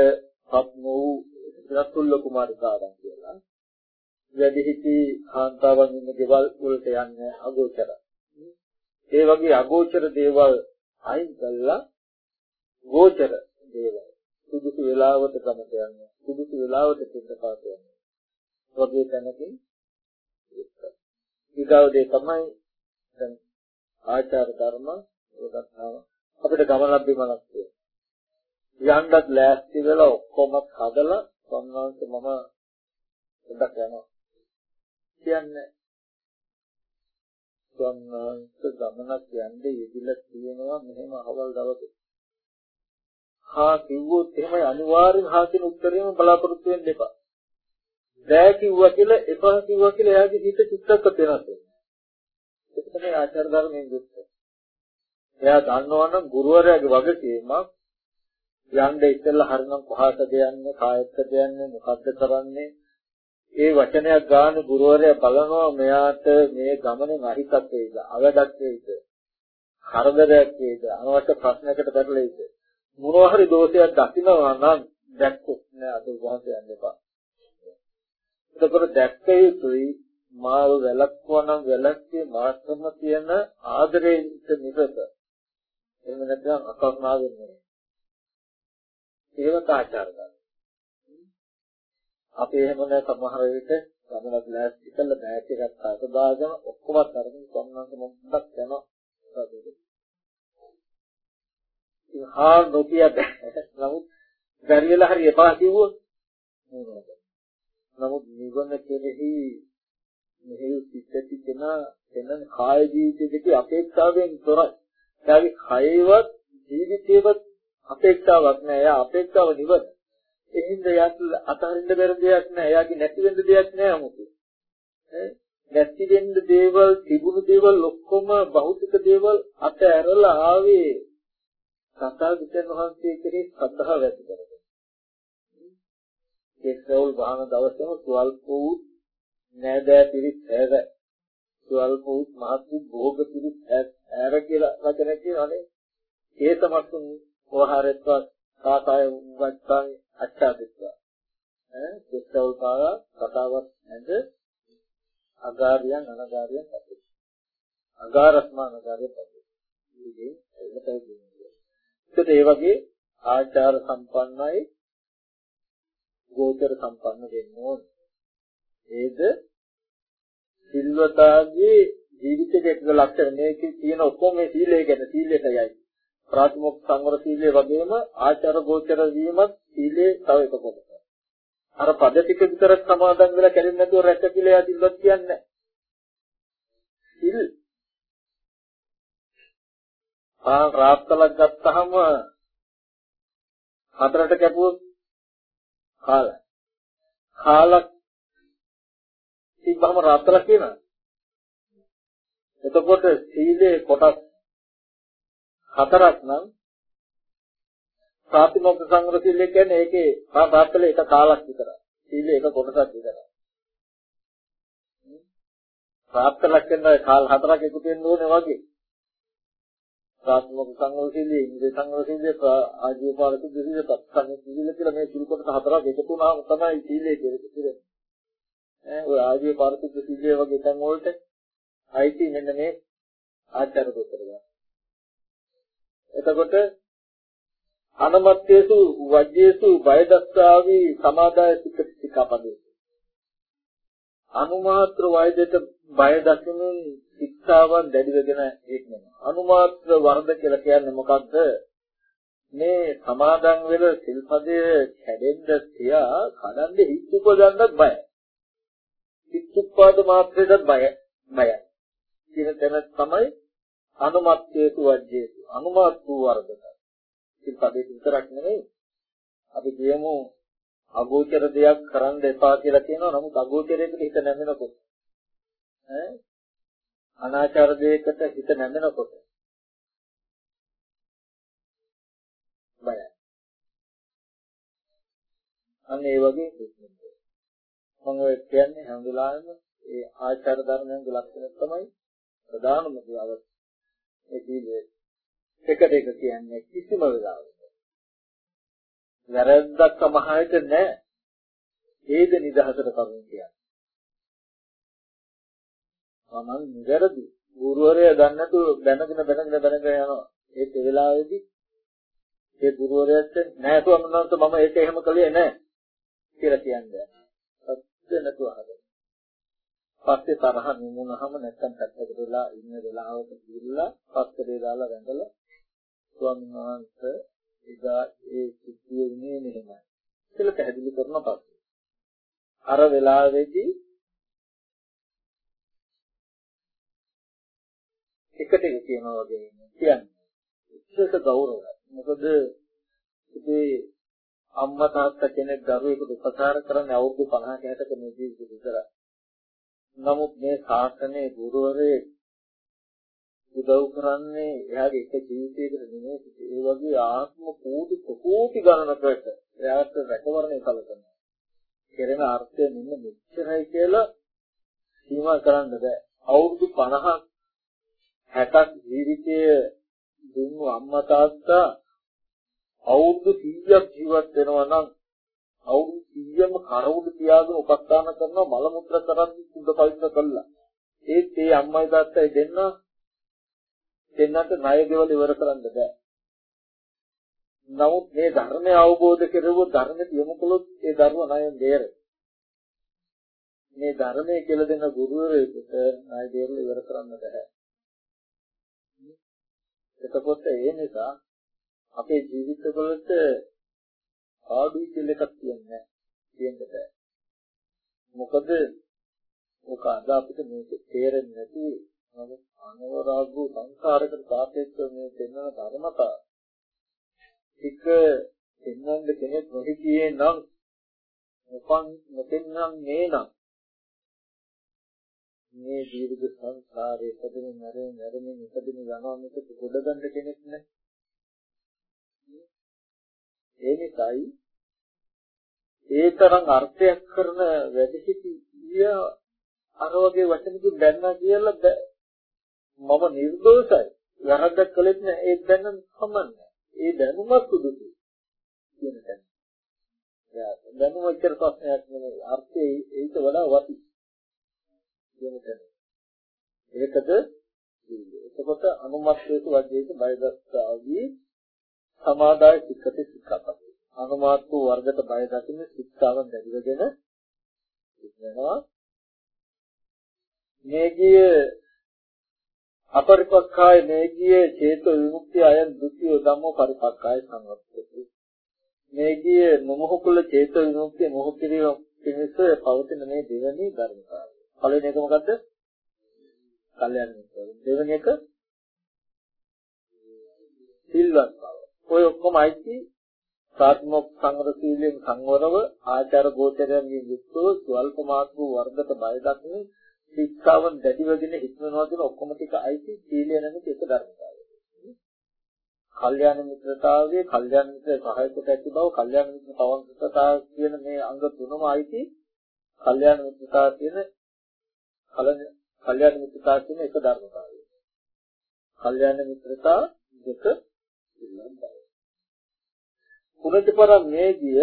S2: පත් වූ රතුල්ල කුමාරිකාවන් කියලා. වැඩිහිටි කාන්තාවන් ඉන්න ගෙවල් වලට යන්නේ අගෝචර. ඒ වගේ අගෝචර දේවල් අයින් කළා ගෝචර දේවල්. සුදුසු වෙලාවට ගමට යන්නේ. සුදුසු වෙලාවට පිටපාත යන්නේ. වගේ තැනකින් ඊගාවදී තමයි දැන් ආචාර ධර්ම උගත්තාව අපිට ගමනක් බිමනක් තියෙනවා. යන්නත් ලෑස්ති වෙලා ඔක්කොම හදලා සම්මාංශ මම පොඩ්ඩක් යනවා. කියන්නේ සම්මාංශ ගමනක් යන්නේ යෙදිලා තියෙනවා මෙහෙම අවල් දවසේ. හා කිව්වොත් එහෙමයි අනිවාර්යෙන් හා කියන උත්තරේම බලාපොරොත්තු වෙන්න එපා. බෑ කිව්වා කියලා එපා කිව්වා කියලා එයාගේ හිත චුට්ටක්වත් වෙනස් වෙනවා ඒක තමයි ආචාර ධර්මයෙන් යුක්ත. එයා දන්නවා නම් ගුරුවරයාගේ වගකීමක් යන්න ඉස්සෙල්ලා හරිනම් කොහාටද යන්නේ කායත්තද යන්නේ මොකද්ද කරන්නේ? ඒ වචනයක් ගන්න ගුරුවරයා බලනවා මෙයාට මේ ගමනේ අහිතක් වේද අවඩක් වේද කරදරයක් වේද අනවශ්‍ය ප්‍රශ්නයකට පැටලෙයිද මොනවා හරි දෝෂයක් දකිනවා නම් දැක්කොත් නෑ අද වහන්සේ යන්න එපා. එතකොට දැක්ක යුතුයි මාව වැළක්වනවා නම් වැළක්කේ මාත්‍රම තියෙන ආදරේට නිරත. එහෙම නැත්නම් අකස්මාව වෙන්නේ ඒවට ආචාර ගන්න. අපි එහෙම නැ සමහර විට ගමන ප්ලාස්ටික් කරලා බෑග් එකක් අත දාගෙන ඔක්කොම අරගෙන සම්මන්ත මොකක්ද යනවා. ඉතින් හා නොකිය බෑ. නමුත් බැරිලා හරි එපා කිව්වොත් නේද? නමුත් නිවන කෙරෙහි මෙහි සිත්ති කෙනා එනන් කාය ජීවිතයේදී අපේක්ෂාවෙන් තොරයි. එයාගේ කයවත් ජීවිතේවත් අපේක්ෂාවක් නෑ. එයා අපේක්ෂාව නිවන. එහෙනම් එයාට අතහරින්න බැරි දෙයක් නෑ. එයාගේ නැති වෙන්න දෙයක් නෑ 아무තු. ඈ නැති වෙන්න දේවල්, තිබුණු දේවල් ඔක්කොම භෞතික දේවල් අත ඇරලා ආවේ සතාවිතන් වහන්සේ කෙරෙහි ශ්‍රද්ධාව ඇති කරගෙන. ඒ සෝල් වාහන දවසේම ස්වල්ප වූ නෑදෑ පිරිස් හැර ස්වල්ප වූ මහත් වූ භෝග පිරිස් හැර කියලා වචන කියනනේ ඒ තමතුන් වහරත්වා කාකාය වච්චාන් අච්ඡාදිත්වා. ඈ දෙස්සවල් පාවා කතාවක් නැද අගාරියන් අනගාරියන් පැත්තේ අගාරස්මා අනගාරියන් පැත්තේ ඉතින් ඒකටයි කියන්නේ. ඒත් ඒ වගේ ආචාර සම්පන්නයි ගෝචර සම්පන්න වෙන්න ඕනේ. ඒද සිල්වතාගේ ජීවිතයේ එක ලක්ෂණ මේකේ තියෙන ඔක්කොම මේ සීලය ගැන සීලයටයි ප්‍රාථමික සංවර සීලය වගේම ආචාර ගෝචර වීමත් සීලේ තව එක කොටසක්. අර පද ටික විතරක් සමාදන් වෙලා කැඩෙන්නේ නැතුව රැක කියලා යදිල්වත් කියන්නේ සිල් ආ රාත්තලක් ගත්තාම හතරට කැපුවොත් කාලයි. කාලක් තිබ්බම රාත්තලක් කියනවා. එතකොට සීලේ කොටස් හතරක් නම් ප්‍රාතිමෝක්ෂ සංවර සීලය කියන්නේ ඒකේ පාපාත්තල එක කාලක් විතරයි. සීලය එක කොටසක් විතරයි. ප්‍රාප්තලක් කියන කාල හතරක් එකතු වෙන්න ඕනේ වගේ. ප්‍රාතිමෝක්ෂ සංවර සීලය, ඉන්ද්‍රිය සංවර සීලය, ආජීව පාරක සීලය, තත්සංග සීලය කියලා මේ සීල කොටස හතරක් එකතු වුණාම තමයි සීලය කියන්නේ. ඈ ඔය ආජීව පාරක සීලය වගේ තැන් වලට අයිති මෙන්න මේ ආචාර දොතර ගන්න. එතකොට අනමත්‍යසු වජ්ජේසු බයදස්සාවි සමාදාය සික්ඛාපදේ අනුමාත්‍ර වෛද්‍යයට බය දකිමින් ශික්ෂාවන් දැඩි වෙගෙන ඉන්නවා. අනුමාත්‍ර වර්ධ කියලා කියන්නේ මොකක්ද මේ සමාදන් වෙල සිල්පදය කැඩෙන්න තියා කඩන්නේ හිත් උපදන්නත් බයයි. හිත් උපාද මාත්‍රයටත් බය බයයි. කියන තැන තමයි අනුමත්තේතු වජ්ජේතු අනුමත් වූ වර්ධක. ඉතින් පදේ විතරක් නෙමෙයි. අපි කියමු අගෝචර දෙයක් කරන්න එපා කියලා කියනවා. නමුත් අගෝචරයකට හිත නැමෙනකොට ඈ අනාචාර දෙයකට හිත නැමෙනකොට බයයි. අන්න ඒ වගේ මම ඔය කියන්නේ හැම වෙලාවෙම ඒ ආචාර ධර්මයන්ගේ ලක්ෂණ තමයි ප්‍රධානම දේ ඒ සීලය එකට එක කියන්නේ කිසිම වෙලාවක. වැරද්දක් සමහරට නැහැ. ඒද නිදහසට කරුණ කියන්නේ. මම නිවැරදි ගුරුවරයා දන්නේ නැතුව දැනගෙන දැනගෙන දැනගෙන යනවා. ඒත් ඒ වෙලාවේදී ඒ ගුරුවරයාට නෑ ස්වාමීන් වහන්සේ මම ඒක එහෙම කළේ නෑ කියලා කියන්නේ. සත්‍ය නැතුව හදන්න. පස්සේ තරහ නිමුනහම නැත්තම් පැත්තකට වෙලා ඉන්න වෙලාවක ගිහිල්ලා පස්සේ දාලා වැඳලා ස්වාමීන් වහන්සේ එදා ඒ සිද්ධිය වුණේ මෙහෙමයි කියලා පැහැදිලි කරන පස්සේ. අර වෙලාවේදී එකට එක කියනවා වගේ කියන්නේ. ඒක ගෞරවයි මොකද ඉතින් අම්මා තාත්තා කෙනෙක් දරුවෙකුට උපකාර කරන්නේ අවුරුදු 50 60ක මේ ජීවිතේ විතරයි. නමුත් මේ ශාසනයේ ගුරුවරේ උදව් කරන්නේ එයාගේ එක ජීවිතයකට නෙමෙයි ඒ වගේ ආත්ම කෝටි කෝටි ගණනකට එයාට රැකවරණය කළකනවා. කෙරෙන අර්ථය මෙන්න මෙච්චරයි කියලා සීමා කරන්න බෑ. අවුරුදු 50ක් 60ක් ජීවිතයේ දුන්නු අම්මා තාත්තා අවුරුදු 100ක් ජීවත් වෙනවා නම් අවුරුදු 100ම කරවුඩ තියාගෙන උපස්ථාන කරනවා මල මුත්‍ර කරන්නේ සුද්ධ පවිත්‍ර කළා. ඒත් ඒ අම්මයි තාත්තයි දෙන්න දෙන්නට ණය ගෙවල ඉවර කරන්න බෑ. නමුත් මේ ධර්මය අවබෝධ කෙරුවොත් ධර්මයට යොමු කළොත් ඒ ධර්ම ණයෙන් දෙරේ. මේ ධර්මයේ කියලා දෙන ගුරුවරයෙකුට ණය දෙරලා ඉවර කරන්න බෑ. එතකොට ඒ නිසා අපේ ජීවිතවලට ආඩුයි කියලා එකක් තියන්නේ තියෙන්න බෑ. මොකද ඔක අද අපිට මේක තේරෙන්නේ නැති නමුත් අනවරාගු සංසාරයකට සාපේක්ෂව මේ දෙන්නන ධර්මතා එක දෙන්නන්ද කෙනෙක් නොහිතියේ නම් උපන් නොතෙන්නම් මේ නම් මේ දීර්ඝ සංසාරයේ පදින නරේ නරමින් ඉපදින යනවා මේක ගොඩ ගන්න කෙනෙක් නැහැ. ඒ නිසායි ඒ තරම් අර්ථයක් කරන වැඩිහිටිය අර වගේ වචනකින් දැන්නා කියලා මම නිර්දෝෂයි. වැරද්දක් කළෙත් නෑ ඒ දැනන සමන්නේ. ඒ දැනුම සුදුසුයි. කියන තැන. දැනුම එච්චර ප්‍රශ්නයක් නෙමෙයි. අර්ථය ඊට වඩා වටි. කියන තැන. ඒකද එතකොට අනුමත්තේක වජ්ජේක බයදස්සාවී සමාදාය සික්කති සික්කපත. අනුමාත්තු වර්ගයට බය දකින්න සික්කාවන් දැරිවගෙන ඉන්නවා. මේගිය අපරිපක්ඛාය මේගිය චේතෝ විමුක්තිය අයන් ဒ ුතිය ධම්මෝ පරිපක්ඛාය සංවත්තති. මේගිය මොමහකුල චේතෝ විමුක්තිය මොහ කිරීම පිණිස පවතින මේ දෙවැනි ධර්මතාවය. පළවෙනි එක මොකද්ද? කල්යන මිත්‍ර. දෙවෙනි එක සිල්වත් බව. ඔය ඔක්කොම අයිති සාත්මොක් සංවර සීලෙන් සංවරව ආචාර ගෝචරයන්ගෙන් යුක්තව ස්වල්ප මාත්‍ර වර්ධක බය දක්වන ශික්ෂාවන් දැඩිවගෙන හිටනවා කියන ඔක්කොම ටික අයිති සීලය නැමැති එක ධර්මතාවය. කල්යාණ මිත්‍රතාවයේ කල්යාණ මිත්‍ර සහායකට ඇති බව කල්යාණ මිත්‍ර පවන්කතාව කියන මේ අංග තුනම අයිති කල්යාණ මිත්‍රතාව කියන කල්යාණ මිත්‍රතාව කියන එක ධර්මතාවය. කල්යාණ මිත්‍රතා දෙක පිළිබඳයි. පුරජපරම් මේදිය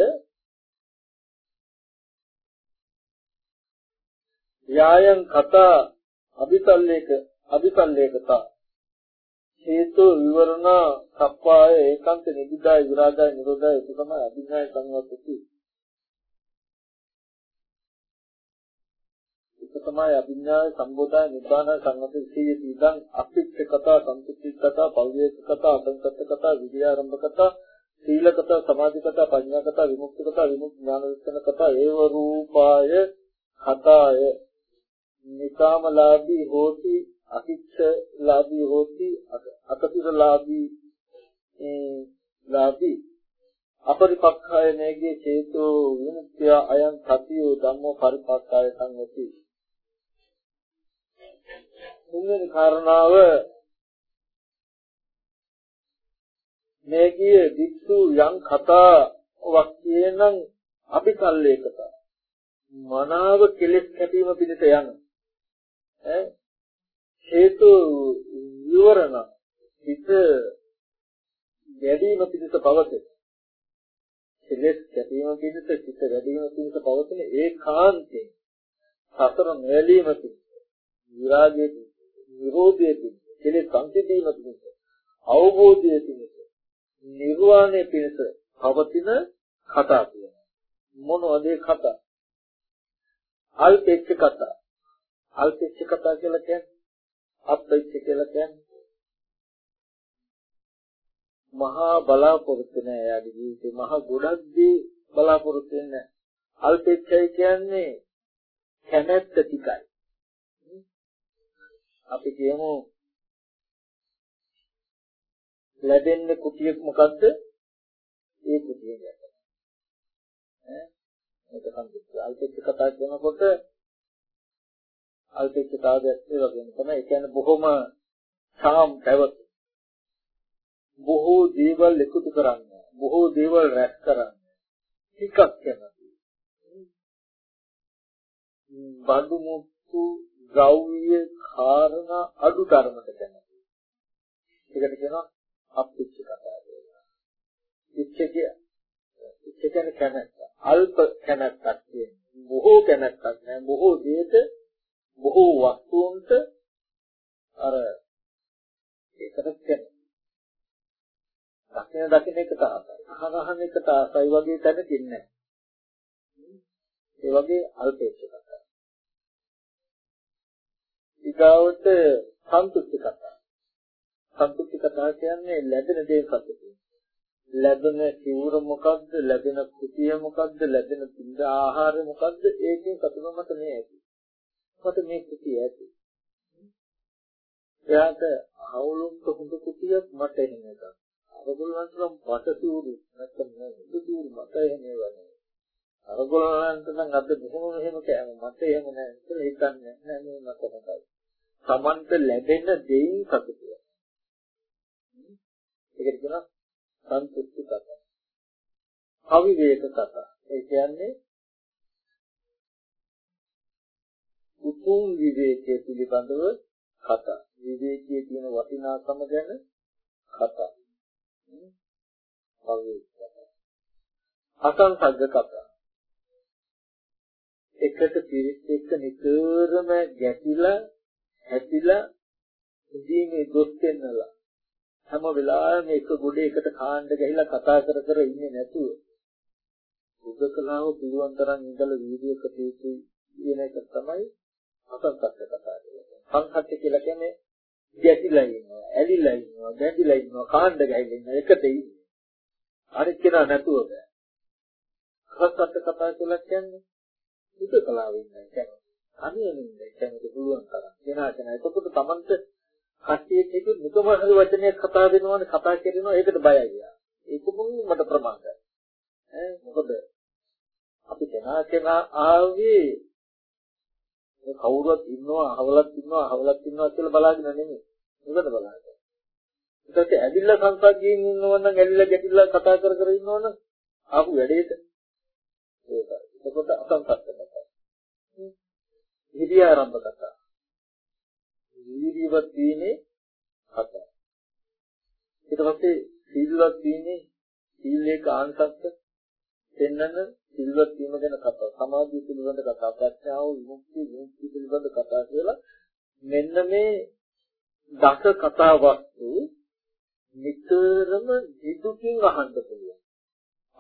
S2: යායන් කතා අபிසල්ලේක අபிසල්ලේකතා හේතු විවරණ සප්පාය ඒකාන්ත නිබිදාය විරාගය නිරෝධය ඒක තමයි අභිඥාය සංවත්තති ඒක තමයි අභිඥාය සම්බෝධය නිබ්බාන සංවත්තති සීයති ඉදන් අපිච්ච කතා සම්පූර්ණ කතා පෞද්ගලික කතා අසංකත කතා විද්‍යාරම්භ කතා සීල කතා සමාධි කතා ප්‍රඥා කතා විමුක්ති කතා විමුක්ති ඥාන දර්ශන කතා ඒව රූපාය කතාය. නිකාමලාභී හෝති අකිච්ඡලාභී හෝති අකතිරලාභී ඒ ලාභී. අපරිපක්ඛාය නේගේ චේතෝ විමුක්තිය අයං සතියෝ ධම්මෝ පරිපක්ඛාය සංවති. තුන්වෙනි කාරණාව මේකී වික්ෂු යම් කතා වක්යේනම් අபிකල්ලේකත මනාව කෙලෙස් කැපීම පිණිස යන. ඈ? හේතු විවරණ හිත වැඩිම පිණිස පවතේ කෙලෙස් කැපීම පිණිස හිත වැඩිම පිණිස පවතින ඒකාන්තයෙන් සතර මෙලීම පිණිස විරාගයේ නිරෝධයේ පිණිස කෙලෙස් සංසිඳීම පිණිස අවබෝධයේ පිණිස නිර්වාණය පිණිස පවතින කතා කියනවා. මොනවද ඒ කතා? අල්පෙච්ච කතා. අල්පෙච්ච කතා කියලා කියන්නේ අපෙච්ච කියලා කියන්නේ මහා බලාපොරොත්තු නෑ එයාගේ ජීවිතේ මහා ගොඩක් දේ බලාපොරොත්තු වෙන්නේ අල්පෙච්චයි කියන්නේ කැමැත්ත ටිකයි අපි කියමු ලැබෙන්නේ කුටියක් මොකද්ද? ඒ කුටිය ගැන. ඈ මේක සම්පූර්ණ අල්පෙච්ච කතා කරනකොට අල්පෙච්චතාවය ඒ වගේම තමයි. ඒ කියන්නේ බොහොම තාම් පැවත බොහෝ දේවල් එකතු කරන්න බොහෝ දේවල් රැස් කරන්න ටිකක් කැමති බඩු මුත්තු ද්‍රව්‍ය කාරණා අඩු ධර්මත කැමති ඒකට කියනවා අපිච්ච කතා කියලා ඉච්ඡක ඉච්ඡ කියන්නේ කැමැත්ත අල්ප කැමැත්තක් කියන්නේ බොහෝ කැමැත්තක් නෑ බොහෝ දේට බොහෝ වස්තුන්ට අර ඒකට කැමති දකින දකින එකට ආසයි. අහන අහන එකට ආසයි වගේ තැනක ඉන්නේ ඒ වගේ අල්පේච්ඡ කතා. ඊගාවට සන්තුෂ්ටි කතා. සන්තුෂ්ටි කතා කියන්නේ ලැබෙන දේ සතුටු. ලැබෙන සිවුර මොකද්ද? ලැබෙන කුටිය මොකද්ද? ලැබෙන පින්ද ආහාර මොකද්ද? ඒකෙන් සතුටු මත මේ ඇති. මට මේ කුටිය ඇති. එයාට අවුලුන්ට හොඳ කුටියක් මට එන එකක්. අරගොල්ලන්ට නම් වටසිවුරු නැත්නම් මුදුසිවුරු මත එහෙම වනේ. අරගොල්ලන්ට නම් අද බොහොම එහෙම කෑම මත එහෙම නැහැ කියලා හිතන්නේ නැහැ මේ මත මොකද. Tamanට ලැබෙන දෙයින් සතුටුයි. ඒකට කියනවා සන්තුෂ්ටි කතා. අවිවේක කතා. ඒ කියන්නේ උතුම් විවේකයේ පිළිබඳව කතා. විවේකයේ තියෙන වටිනාකම ගැන කතා. අසංසග්ග කතා. එකට පිරිස් එක්ක නිතරම ගැටිලා හැතිලා ඉදීමේ දොස් දෙන්නලා හැම වෙලාවෙම එක ගොඩේ එකට කාණ්ඩ ගහිලා කතා කර කර ඉන්නේ නැතුව බුද්ධකලාව පිළිවන් තරම් ඉඳලා වීඩියෝ කටයුතු කියන එක තමයි අසංසග්ග කතා කියන්නේ. සංසග්ග කියලා කියන්නේ ගැටිලා ඉන්නවා, ඇලිලා ඉන්නවා, ගැටිලා ඉන්නවා, කාණ්ඩ ගහලා ඉන්නවා, එකට ඉන්නේ. අනිත් කෙනා නැතුව බෑ. හත්ත් කතා කියලා කියන්නේ බුදු කලාවෙ ඉන්නේ කියන්නේ. අනියම ඉන්නේ කියන්නේ පුළුවන් තරම්. කෙනාට නෑ. එතකොට Tamanට කට්ටියෙක් එක මුකම හරි වචනයක් කතා දෙනවනේ කතා කරනවා ඒකට බයයි යා. ඒකම මට ප්‍රමාදයි. ඈ මොකද අපි කෙනා කෙනා ආවේ මේ කවුරුත් ඉන්නවා අහවලත් ඉන්නවා අහවලත් ඉන්නවා කියලා බලාගෙන නෙමෙයි. මොකද බලන්නේ. ඊට ඇදිලා සංසග්ගයෙන් ඉන්නවනම් ඇදිලා ගැටිලා කතා කර කර ඉන්නවනම් ආපු වැඩේට ඒකයි. එතකොට අසංසග්ග කතා. හිරිය ආරම්භ කතා. වීර්යවත් වීමේ කතා. ඊට පස්සේ සීලවත් වීමේ සීලේ කාන්සත්ත දෙන්නන සිල්වත් වීම ගැන කතා. සමාධිය පිළිබඳ කතා ප්‍රඥාව විමුක්තිය විමුක්තිය පිළිබඳ කතා කියලා මෙන්න මේ දස කතා වස්තු නිතරම විදුකින් අහන්න පුළුවන්.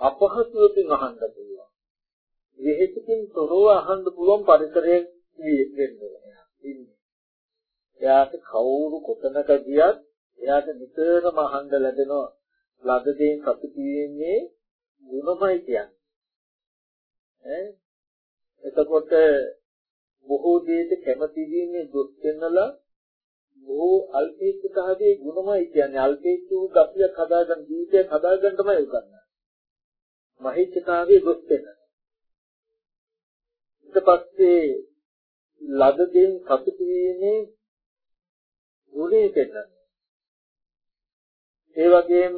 S2: අපහසුවකින් අහන්න පුළුවන්. විහෙතකින් තොරව අහන්න පුළුවන් පරිසරයේ වෙන්න ඉන්නේ එයාට කවුරු කොතනක ගියත් එයාට නිතරම අහන්න ලැබෙනවා. ලද දෙයින් සතුටු වීමේ ගුණමයි කියන්නේ? ඈ? එතකොට බොහෝ දේට කැමති වීමේ දුක් වෙනලා බොහෝ අල්පේක්ෂතාවයේ ගුණමයි කියන්නේ. අල්පේක්ෂ වූ ගතියක් හදාගන්න ජීවිතයක් හදාගන්න තමයි උගන්වන්නේ. මහිච්ඡතාවයේ දුක් වෙන ඊට පස්සේ ලද දෙයින් සතුටු වීමේ ගුණය පෙන්නනවා ඒ වගේම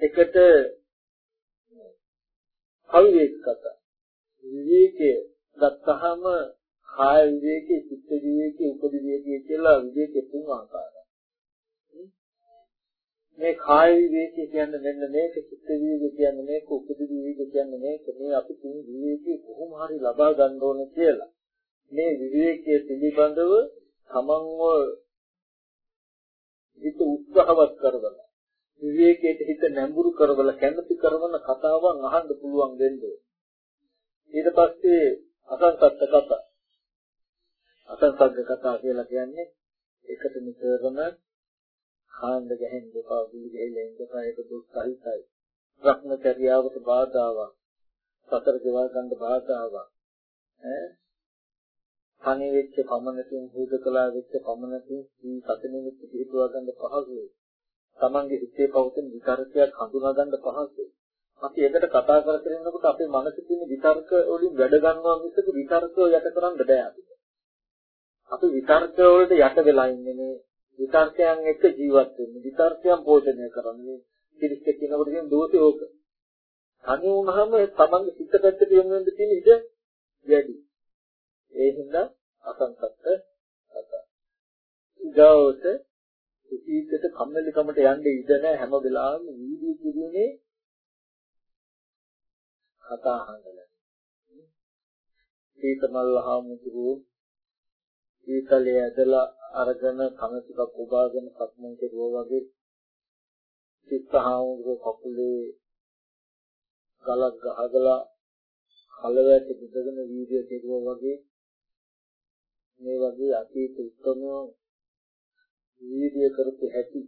S2: එකට අවිවේක කතා විවේකයේ ගත්තහම කාය විවේකයේ චිත්ත විවේකයේ උපදි විවේකයේ කියලා විවේකයේ තුන් ආකාරයි. මේ කාය විවේකයේ කියන්නේ මෙන්න මේක චිත්ත විවේකයේ කියන්නේ මේක උපදි විවේකයේ කියන්නේ මේක මේ අපි තුන් විවේකයේ කොහොම හරි ලබා ගන්න ඕනේ කියලා. මේ විවේකයේ පිළිබඳව තමන්ව හිත උත්සාහවත් කරගන්න. විවේකයට හිත නැඹුරු කරවල කැමති කරවන කතාවන් අහන්න පුළුවන් වෙන්නේ. ඊට පස්සේ අසංසත්ත කතා. අසංසග්ග කතා කියලා කියන්නේ එකට නිතරම කාණ්ඩ ගැහෙන්න එපා, බුලි ගැහිලා ඉන්න එපා, ඒක දුක් සහිතයි. භ්‍රමචර්යාවට බාධාවක්. සතර දේවල් ගන්න බාධාවක්. ඈ තනි වෙච්ච පමණකින් හුදකලා වෙච්ච පමණකින් මේ සතනෙ පිටුවා ගන්න පහසුයි. Tamange හිතේ පවතින විතරකයක් හඳුනා ගන්න පහසුයි. අපි ඒකට කතා කර කර ඉන්නකොට අපේ මනසේ තියෙන විතර්ක වලින් වැඩ ගන්නවා මිසක විතර්කව යට කරන්න බෑ අපිට. අපි විතර්ක වලට යට වෙලා ඉන්නේ මේ විතර්කයන් එක්ක ජීවත් වෙන්නේ. විතර්කයන් පෝෂණය කරන්නේ. පිළිස්ස කියනකොට කියන දෝෂේ ඕක. තනි වුණාම තමන්ගේ සිත පැත්තට යොමු වෙන්න තියෙන ඉඩ වැඩි. ඒ හින්දා අසංසත්ත කතා. ඊගොත සීතට කම්මැලිකමට යන්න ඉඩ නැහැ හැම වෙලාවෙම වීඩියෝ කිරීමේ කතා අහන්න. සීතමල්හාමුදුරු සීතලයේ ඇදලා අරගෙන කන ටිකක් උබාගෙන සක්මන් කෙරුවා වගේ සිත්හාමුදුරු කකුලේ ගලක් ගහගලා කලවැට දිගගෙන වීඩියෝ කෙරුවා වගේ මේ වගේ අතීත උත්තරම වීඩියෝ කරපු හැටි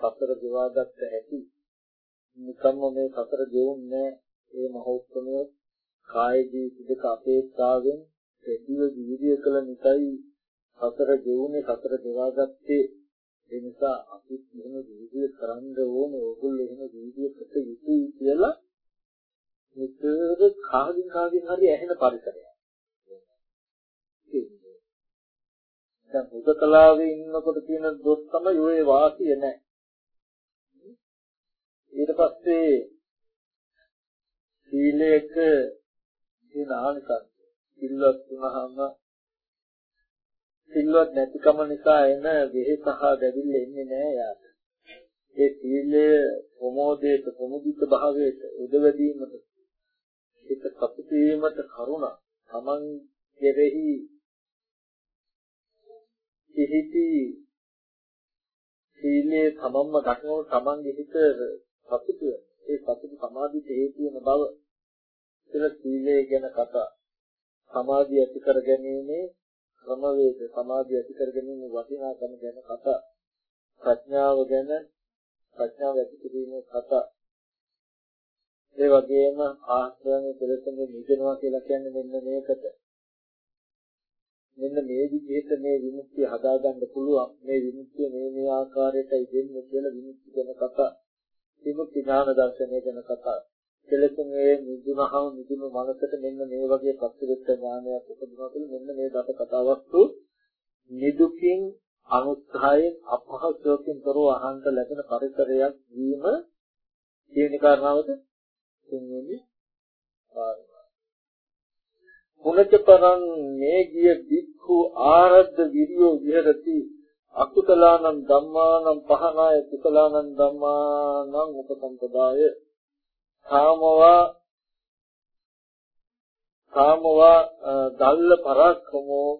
S2: සතර ගෙවාගත්ත හැටි නිකම්ම මේ සතර ගෙවුන්නේ ඒ මහෞත්මය කාය ජීවිතක අපේක්ෂාවෙන් දෙවිව වීඩියෝ කළ නිසායි සතර ගෙවුනේ සතර ගෙවාගත්තේ ඒ නිසා අපි එහෙම වීඩියෝ කරන්න ඕනේ ඕගොල්ලෝ එහෙම වීඩියෝ කට යුතුයි කියලා නිතර කාගෙන් කාගෙන් හරි ඇහෙන පරිසරයක්. දැන් හුදකලාවේ ඉන්නකොට තියෙන දොස් තමයි ඔය වාසිය නැහැ. ඊට පස්සේ සීලයක තියෙන ආනිසංස සිල්වත් වුණාම සිල්වත් නැතිකම නිසා එන වෙහෙස හා දැවිල්ල එන්නේ නැහැ යාට. ඒ සීලය ප්‍රමෝදයට ප්‍රමුදිත භාවයට උදවැදීමට ඒක සතුටු වීමට කරුණ තමන් කෙරෙහි සිහිති සීලේ තමන්ම ගන්නව තමන්ගේ හිත සතුටු ඒ සතුටු සමාධියට හේතු වෙන බව කියලා සීලය ගැන කතා. සමාධිය ඇති කර ගැනීමේ ක්‍රමවේද සමාධිය ඇති කර ගැනීමේ වටිනාකම ගැන කතා. ප්‍රඥාව ගැන ප්‍රඥාව ඇති කිරීමේ කතා. ඒ වගේම ආශ්‍රයයේ පෙරසෙන් නිදෙනවා කියලා කියන්නේ මෙන්න මේකට. මෙන්න මේ විදිහට මේ විමුක්තිය හදාගන්න පුළුවන්. මේ විමුක්තිය මේ මේ ආකාරයටයි දෙන්නේ කියලා විමුක්තිය ගැන කතා. විමුක්ති ඥාන දර්ශනය ගැන කතා. කෙලෙසුන් මේ නිදුනහම නිදුණු මනසට මෙන්න මේ වගේ පස්තිවිත්ත ඥානයක් උපදිනවා කියලා මෙන්න මේ දත කතාවස්තු නිදුකින් අනුත්හායෙන් අපහසුයෙන් තොරව අහන්න ලැබෙන පරිසරයක් වීම කියන කාරණාවද? තුන්වෙනි කාරණා. පුනච්ච පරං මේ ගිය බික්ඛු ආරද්ධ විරියෝ විහෙරති. අකුසලානං ධම්මානං පහනාය කුසලානං ධම්මානං උපසම්පදාය. කාමවා කාමවා දල්ල පරක්කමෝ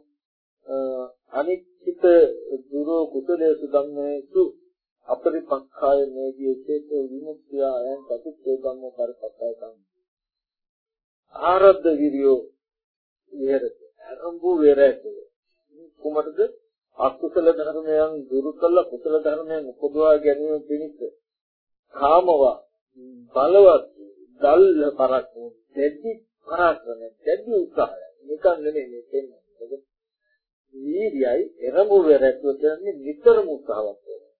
S2: අනිච්චිත දුරෝ කුසලේසු ධම්මේසු අපරිපක්ඛාය මේදී චේතෝ විමුක්තිය අයං චතුක්ඛේ ධම්මෝ පරිපක්ඛාය කම් ආරද්ධ විරියෝ විහෙරති අරම්භු වේරයතේ කුමටද? අකුසල ධර්මයන් දුරු කළ කුසල ධර්මයන් උපදවා ගැනීම පිණිස කාමවා බලවත් දල්ල පරක් දෙදි පරාක්‍රම දෙදි උත්සාහය. නිකන් නෙමෙයි මේ දෙන්නේ වීර්යයි එරඹු වෙරතුව කියන්නේ නිතරම උත්සාහවත් වෙනවා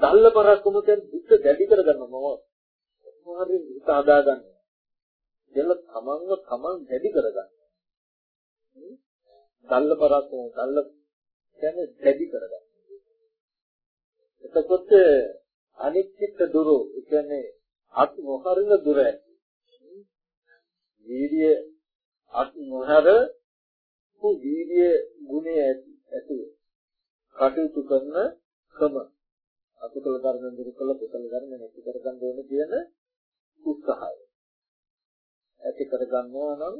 S2: දල්ල පරක්කම කියන්නේ දුක දැඩි කරගන්න මම මොහරින් හිත හදා ගන්න දෙල තමන්ව තමන් දැඩි කරගන්න දල්ල පරක්කම දල්ල කියන්නේ දැඩි කරගන්න එතකොට අනිත්‍යක දුරු ඒ කියන්නේ අත් නොහරින දුර ඇති. වීර්ය අත් නොහර වූ වීර්ය ගුණය ඇති ඇති කටයුතු කරන ක්‍රම අකුසල ධර්ම දුරු කළ කුසල ධර්ම නැති කර ගන්න ඕන කියන උත්සාහය. ඇති කර ගන්නවා නම්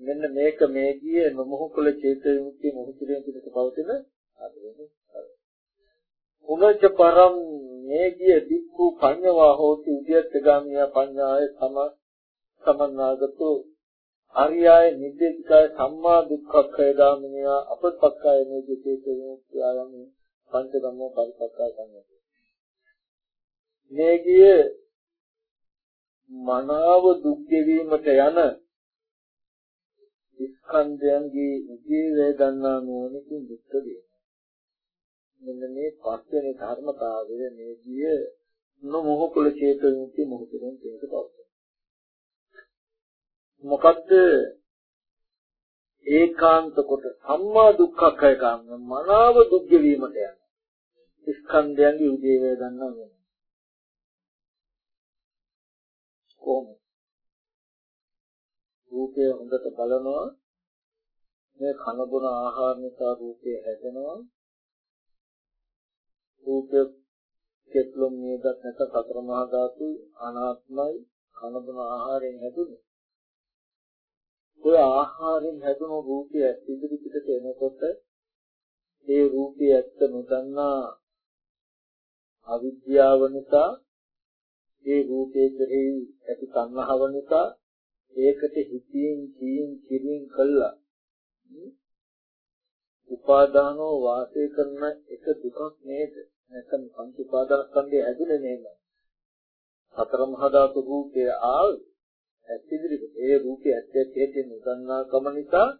S2: මෙන්න මේක මේ ගියේ නොමොහුකුල චේත විමුක්තිය මොහුතුරෙන් පිටත පවතින ආදරේ. උනච්ච පරම් මේගිය දික්ඛු පඤ්ඤවා හෝති උද්‍යත්ත ගාමියා පඤ්ඤාය සම සමන්නාගතෝ ආර්යය නිද්දේශිකාය සම්මා දුක්ඛක්ඛය ගාමිනියා අපත්පක්ඛය මේකේ චේතනෝක්ඛයයන් පංච ධම්මෝ පරිපක්ඛය සංයතය මේගිය මනාව දුක් ගෙවීමට යන ස්කන්ධයන්ගේ ඉදී වේදනා නොවනකින් දුක් වේ මෙන්න මේ පස්වෙනි ධර්මතාවය මේ ගිය නොමොහ කුල චේතනික මොහොතෙන් තේක පවතී. මොකද්ද ඒකාන්ත කොට සම්මා දුක්ඛකය ගන්න මනාව දුක් ගෙවීමට යන ස්කන්ධයන්ගේ උදේවය දන්නවා නේ. කොහොමද? රූපය හොඳට බලනවා. මේ කන බොන ආහාර නිසා රූපය හැදෙනවා. රූපය කෙත්ලොම් නේදත් නැත සතර මහා ධාතු අනාත්මයි කන බොන ආහාරයෙන් හැදුනේ. ඔය ආහාරයෙන් හැදුණු රූපය ඉදිරි පිටට එනකොට ඒ රූපය ඇත්ත නොදන්නා අවිද්‍යාව නිසා ඒ රූපේ කෙරෙහි ඇති තණ්හාව නිසා ඒකට හිතින් කීින් කිරින් කළා. උපාදානෝ වාසය කරන එක දුකක් නේද? නැත්නම් පංච උපාදානස්කන්ධය හැදුනේ නේද? සතර මහා ධාතු රූපය ආවේ. ඇත් ඉදිරියට. ඒ රූපය ඇත්ත ඇත්තේ නොදන්නා කම නිසා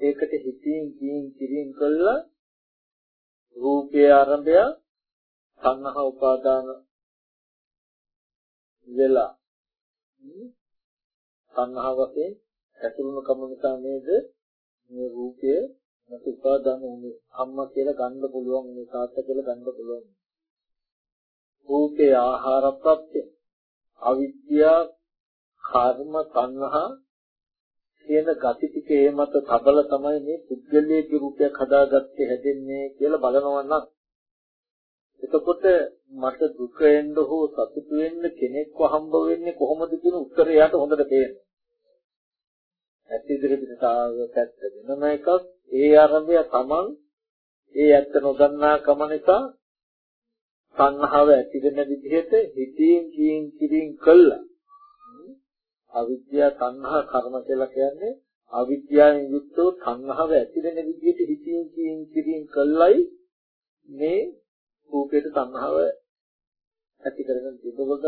S2: ඒකට හිතින් කීින් කිරින් කළා. රූපයේ ආරම්භය සංහා උපාදාන වෙලා සංහා වශයෙන් ඇතුළුණු කම නිසා නේද? මේ රූපය නැති උපාදාන උනේ අම්මා කියලා ගන්න පුළුවන් මේ තාත්තා කියලා ගන්න පුළුවන්. රූපේ ආහාර ප්‍රත්‍ය අවිද්‍යාව කර්ම සංහා කියන gati ටික ඒ මත තබල තමයි මේ පුද්ගලයේ රූපයක් හදාගත්තේ හැදෙන්නේ කියලා බලනවා නම්. එතකොට මට දුක එන්න හෝ සතුට වෙන්න කෙනෙක්ව හම්බ වෙන්නේ කොහොමද කියන උත්තරය යට හොඳට පේනවා. ඇත්ත ඉදිරියට තාව පැත්ත වෙනම එකක් ඒ ආරම්භය තමන් ඒ ඇත්ත නොදන්නා කම නිසා සංහව ඇති වෙන විදිහට හිතින් කියින් කිරින් කළා. අවිද්‍යාව තණ්හා කර්ම කියලා කියන්නේ අවිද්‍යාවෙන් යුක්තව තණ්හාව ඇති වෙන විදිහට හිතින් කියින් කිරින් කළයි මේ රූපයට තණ්හාව ඇති කරගෙන තිබුණොත්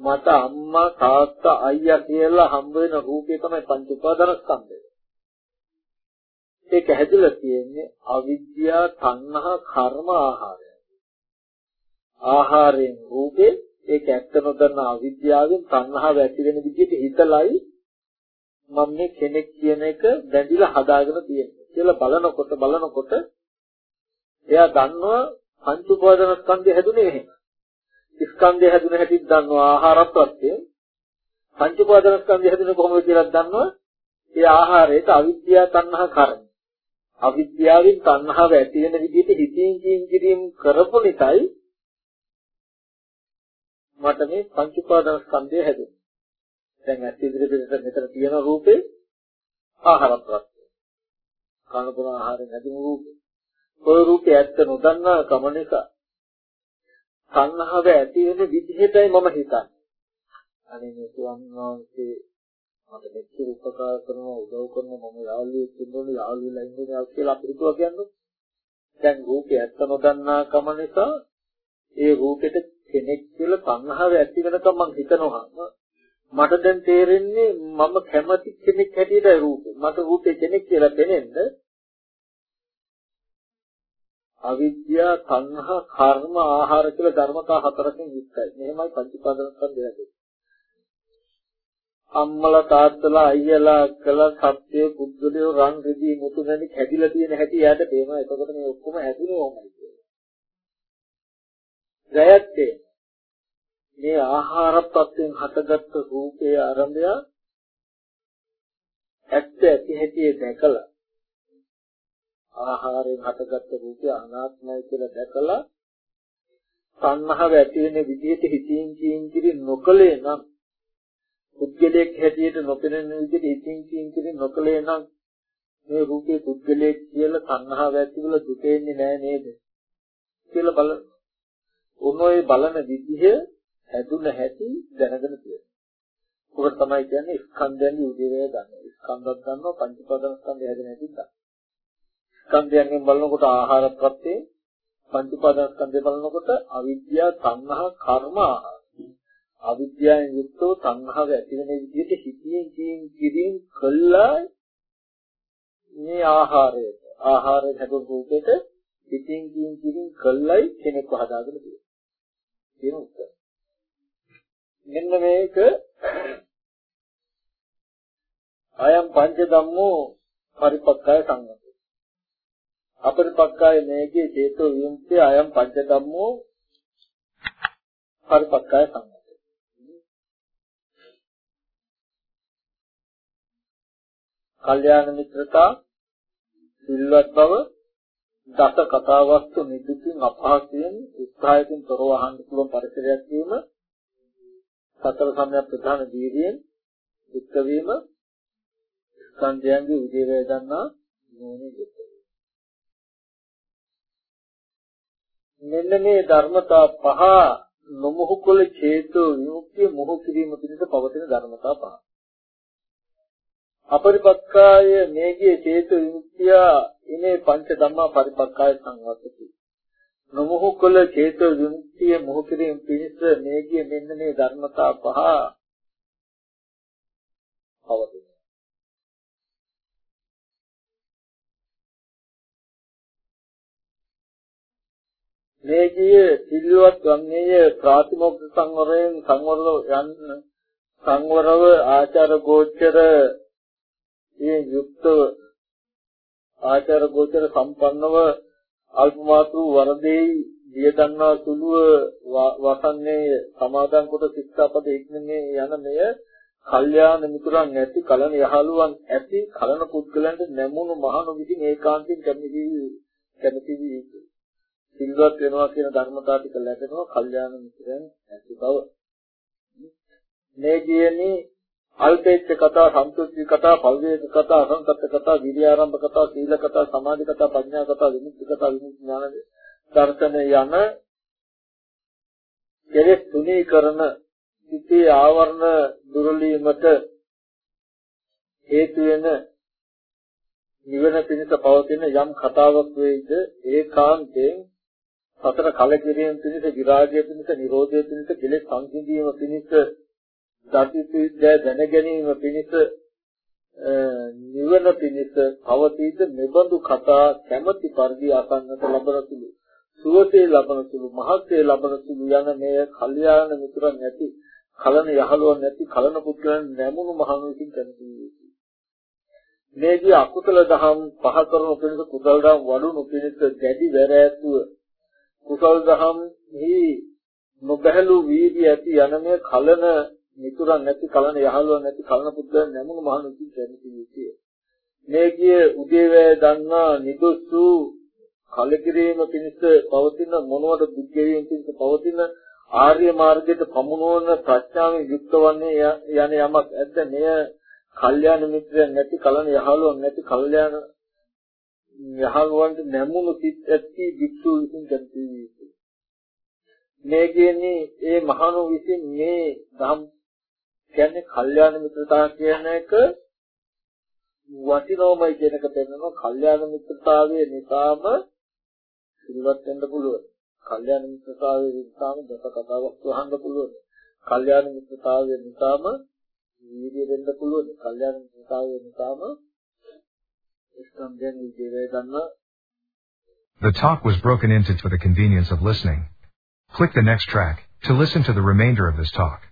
S2: මට අම්මා තාත්තා අයියා කියලා හම්බ වෙන රූපේ තමයි පංච උපාදානස්කන්ධය. ඒක හැදිලා තියෙන්නේ අවිද්‍යාව, තණ්හා, කර්ම, ආහාරය. ආහාරයෙන් රූපේ ඒක ඇත්ත නොදන්න අවිද්‍යාවෙන් තණ්හාව ඇති වෙන විදිහට හිතලයි මම මේ කෙනෙක් කියන එක බැඳිලා හදාගෙන තියෙන්නේ කියලා බලනකොට බලනකොට එයා දන්නවා පංච උපාදාන ස්කන්ධය හැදුනේ එහෙම. ස්කන්ධය හැදුන හැටි දන්නවා ආහාර ප්‍රත්‍ය. පංච උපාදාන ස්කන්ධය හැදුනේ කොහොමද කියලා දන්නවා. ඒ ආහාරයට අවිද්‍යාව තණ්හා කර්ම. අවිද්‍යාවෙන් තණ්හාව ඇති වෙන විදිහට හිතින් කියින් කිරීම කරපු නිසායි මට මේ පංච උපාදාන ස්කන්ධය හැදුනේ. දැන් ඇත්ත ඉදිරියට මෙතන තියෙන රූපේ ආහාර ප්‍රත්‍ය. කන බොන ආහාරයෙන් හැදුණු රූපේ. ඔය රූපේ ඇත්ත නොදන්නා කම නිසා සංහව ඇති වෙන විදිහටයි මම හිතන්නේ. අනේ මේ ස්වාමීන් මට මෙච්චර උපකාර කරනවා උදව් කරනවා මම යාළුවෙක් ඉන්නෝනේ යාළුවෙලා ඉන්නේ කියලා අපිට හිතුවා කියන්නේ. දැන් රූපේ ඇත්ත නොදන්නා කම නිසා ඒ රූපෙට කෙනෙක් කියලා සංහව ඇති වෙනකම් මම හිතනවා. මට දැන් තේරෙන්නේ මම කැමති කෙනෙක් හැටියට රූපේ. මට රූපේ කෙනෙක් කියලා දැනෙන්න අවිද්‍යාව, සංහා, කර්ම, ආහාර කියලා ධර්මතා හතරකින් යුක්තයි. මෙහෙමයි පංචපාදස්කන්ධය හැදෙන්නේ. අම්මලා තාත්තලා අයියලා අක්කලා සත්‍ය පුද්ගලයෝ රන් රිදී මුතු නැණි කැඩිලා තියෙන හැටි යාට පේනවා. එතකොට මේ ඔක්කොම හැදුනේ ඕමයි කියලා. ජයත්තේ මේ ආහාර ප්‍රත්‍යයෙන් හටගත්තු රූපයේ ආරම්භය ඇත්ත ඇති හැටි දැකලා ආහාරයෙන් හටගත්ත රූපය අනාත්මයි කියලා දැකලා සංහව ඇති වෙන විදිහට හිතින් කියින් කිරි නොකලේ නම් පුද්ගලයෙක් හැටියට නොපෙනෙන විදිහට හිතින් කියින් කිරි නොකලේ නම් මේ රූපේ පුද්ගලයෙක් කියලා සංහව ඇති වල දුකෙන්නේ නෑ නේද කියලා බල උනෝයි බලන විදිහ හැදුන හැටි දැනගෙන තියෙනවා. ඔකට තමයි කියන්නේ ස්කන්ධයන්ගේ උදේවැය ගන්න. ස්කන්ධයක් ගන්නවා පංචපාදන ස්කන්ධය හැදෙන හැටි ගන්න. ස්කන්ධයන්ගෙන් බලනකොට ආහාර ප්‍රත්‍යේ පංච උපාදානස්කන්ධය බලනකොට අවිද්‍යාව, තණ්හා, කර්ම ආහාර. අවිද්‍යාවෙන් යුක්තව තණ්හාව ඇති වෙන විදිහට හිතියෙන් කියින් කිරින් කළා මේ ආහාරයට ආහාරයෙන් හැදුණු රූපෙට හිතින් කියින් කිරින් කළයි කෙනෙක් හදාගෙන තියෙන්නේ. කියන උත්තර. මෙන්න මේක අයම් පංච ධම්මෝ පරිපක්ඛය සංගත අපරිපක්කාය මේකේ චේතෝ විමුක්තිය අයම් පංච ධම්මෝ පරිපක්කාය සම්මත. කල්යාණ මිත්‍රතා සිල්වත් බව දස කතා වස්තු නිදුකින් අපහසුයෙන් උත්සාහයෙන් තොරව අහන්න පුළුවන් පරිසරයක් වීම සතර සම්‍යක් ප්‍රධාන දීර්යෙන් යුක්ත වීම ස්කන්ධයන්ගේ උදේ වේදනා නෝනේ යුක්ත මෙන්න මේ ධර්මතා පහ නොමුහු කුල චේතෝ විමුක්තිය මොහු කිරීම පිණිස පවතින ධර්මතා පහ. අපරිපක්කාය මේගේ චේතෝ විමුක්තිය ඉනේ පංච ධම්මා පරිපක්කාය සංවත්තති. නොමුහු කුල චේතෝ විමුක්තිය මොහු කිරීම පිණිස මේගේ මෙන්න මේ ධර්මතා පහ පවතින. මේ කිය සිල්වත් වන්නේය ප්‍රාතිමොක්ඛ සංවරයෙන් සංවරව යන්න සංවරව ආචාර ගෝචර මේ යුක්තව ආචාර ගෝචර සම්පන්නව අල්පමාතු වරදෙයි දිය දන්නා සුළුව වසන්නේ සමාදන් කොට ශික්ෂාපද ඉක්මනේ යන මෙය කල්යාණ මිතුරන් ඇති කලන යහළුවන් ඇති කලන පුද්ගලයන්ට නැමුණු මහණු විසින් ඒකාන්තයෙන් කැමති කැමති වී සිල්වත් වෙනවා කියන ධර්මතාව ටික ලැබෙනවා කල්යාණ මිත්‍රයන් ඇති බව. මේ කියන්නේ අල්පේච්ඡ කතා, සම්තුෂ්ටි කතා, පල්වේක කතා, අසංකත කතා, විරියාරම්භ කතා, සීල කතා, සමාධි කතා, ප්‍රඥා කතා, විමුක්ති කතා, විමුක්ති ඥාන දර්ශන යන කෙලෙස් තුනී කරන සිතේ ආවරණ දුරලීමට හේතු වෙන නිවන පිණිස පවතින යම් කතාවක් වෙයිද ඒකාන්තයෙන් සතර කලකිරීම පිණිස විරාගය පිණිස නිරෝධය පිණිස කෙලෙස් සංසිඳීම පිණිස දතිපිද්දා දැන ගැනීම පිණිස නිවන පිණිස පවතීද මෙබඳු කතා කැමැති පරිදි අසන්නට ලබන සුළු සුවසේ ලබන සුළු මහත්සේ ලබන සුළු යන මේ කල්යාණ මිතුරන් නැති කලන යහළුවන් නැති කලන පුද්ගලයන් නැමුණු මහණුකින් කැමති වෙයි මේදී අකුසල දහම් පහ කරනු පිණිස කුසල දහම් වඩුණු පිණිස දැඩි වැර ඇතුව කුසල් දහම්හි නොබැලු වීර්ය ඇති යන මේ කලන මිතුරන් නැති කලන යහළුවන් නැති කලන පුද්ගලයන් නැමුණු මහණුකින් කැමති විසිය. මේ කිය උදේවැය දන්නා නිදුස්සු කලකිරීම පිණිස පවතින මොනවද බුද්ධයෙන් පිණිස පවතින ආර්ය මාර්ගයට පමුණුවන ප්‍රඥාවෙන් යුක්ත වන්නේ යන යමක් ඇද්ද මෙය කල්යාණ මිත්‍රයන් නැති කලන යහළුවන් නැති කල්යාණ යහළුවන්ට නැමුණු සිත් ඇති භික්ෂු විසින් කැමති වී මේ කියන්නේ ඒ මහණු විසින් මේ ධම් කියන්නේ කල්යාණ මිත්‍රතාව කියන එක වටිනවමයි කියන එක පෙන්නනවා කල්යාණ මිත්‍රතාවයේ නිසාම සිල්වත් වෙන්න පුළුවන්. කල්යාණ මිත්‍රතාවයේ නිසාම දස කතාවක් වහන්න පුළුවන්. කල්යාණ මිත්‍රතාවයේ නිසාම වීර්ය දෙන්න පුළුවන්. කල්යාණ මිත්‍රතාවයේ නිසාම
S1: The talk was broken into for the convenience of listening. Click the next track to listen to the remainder of this talk.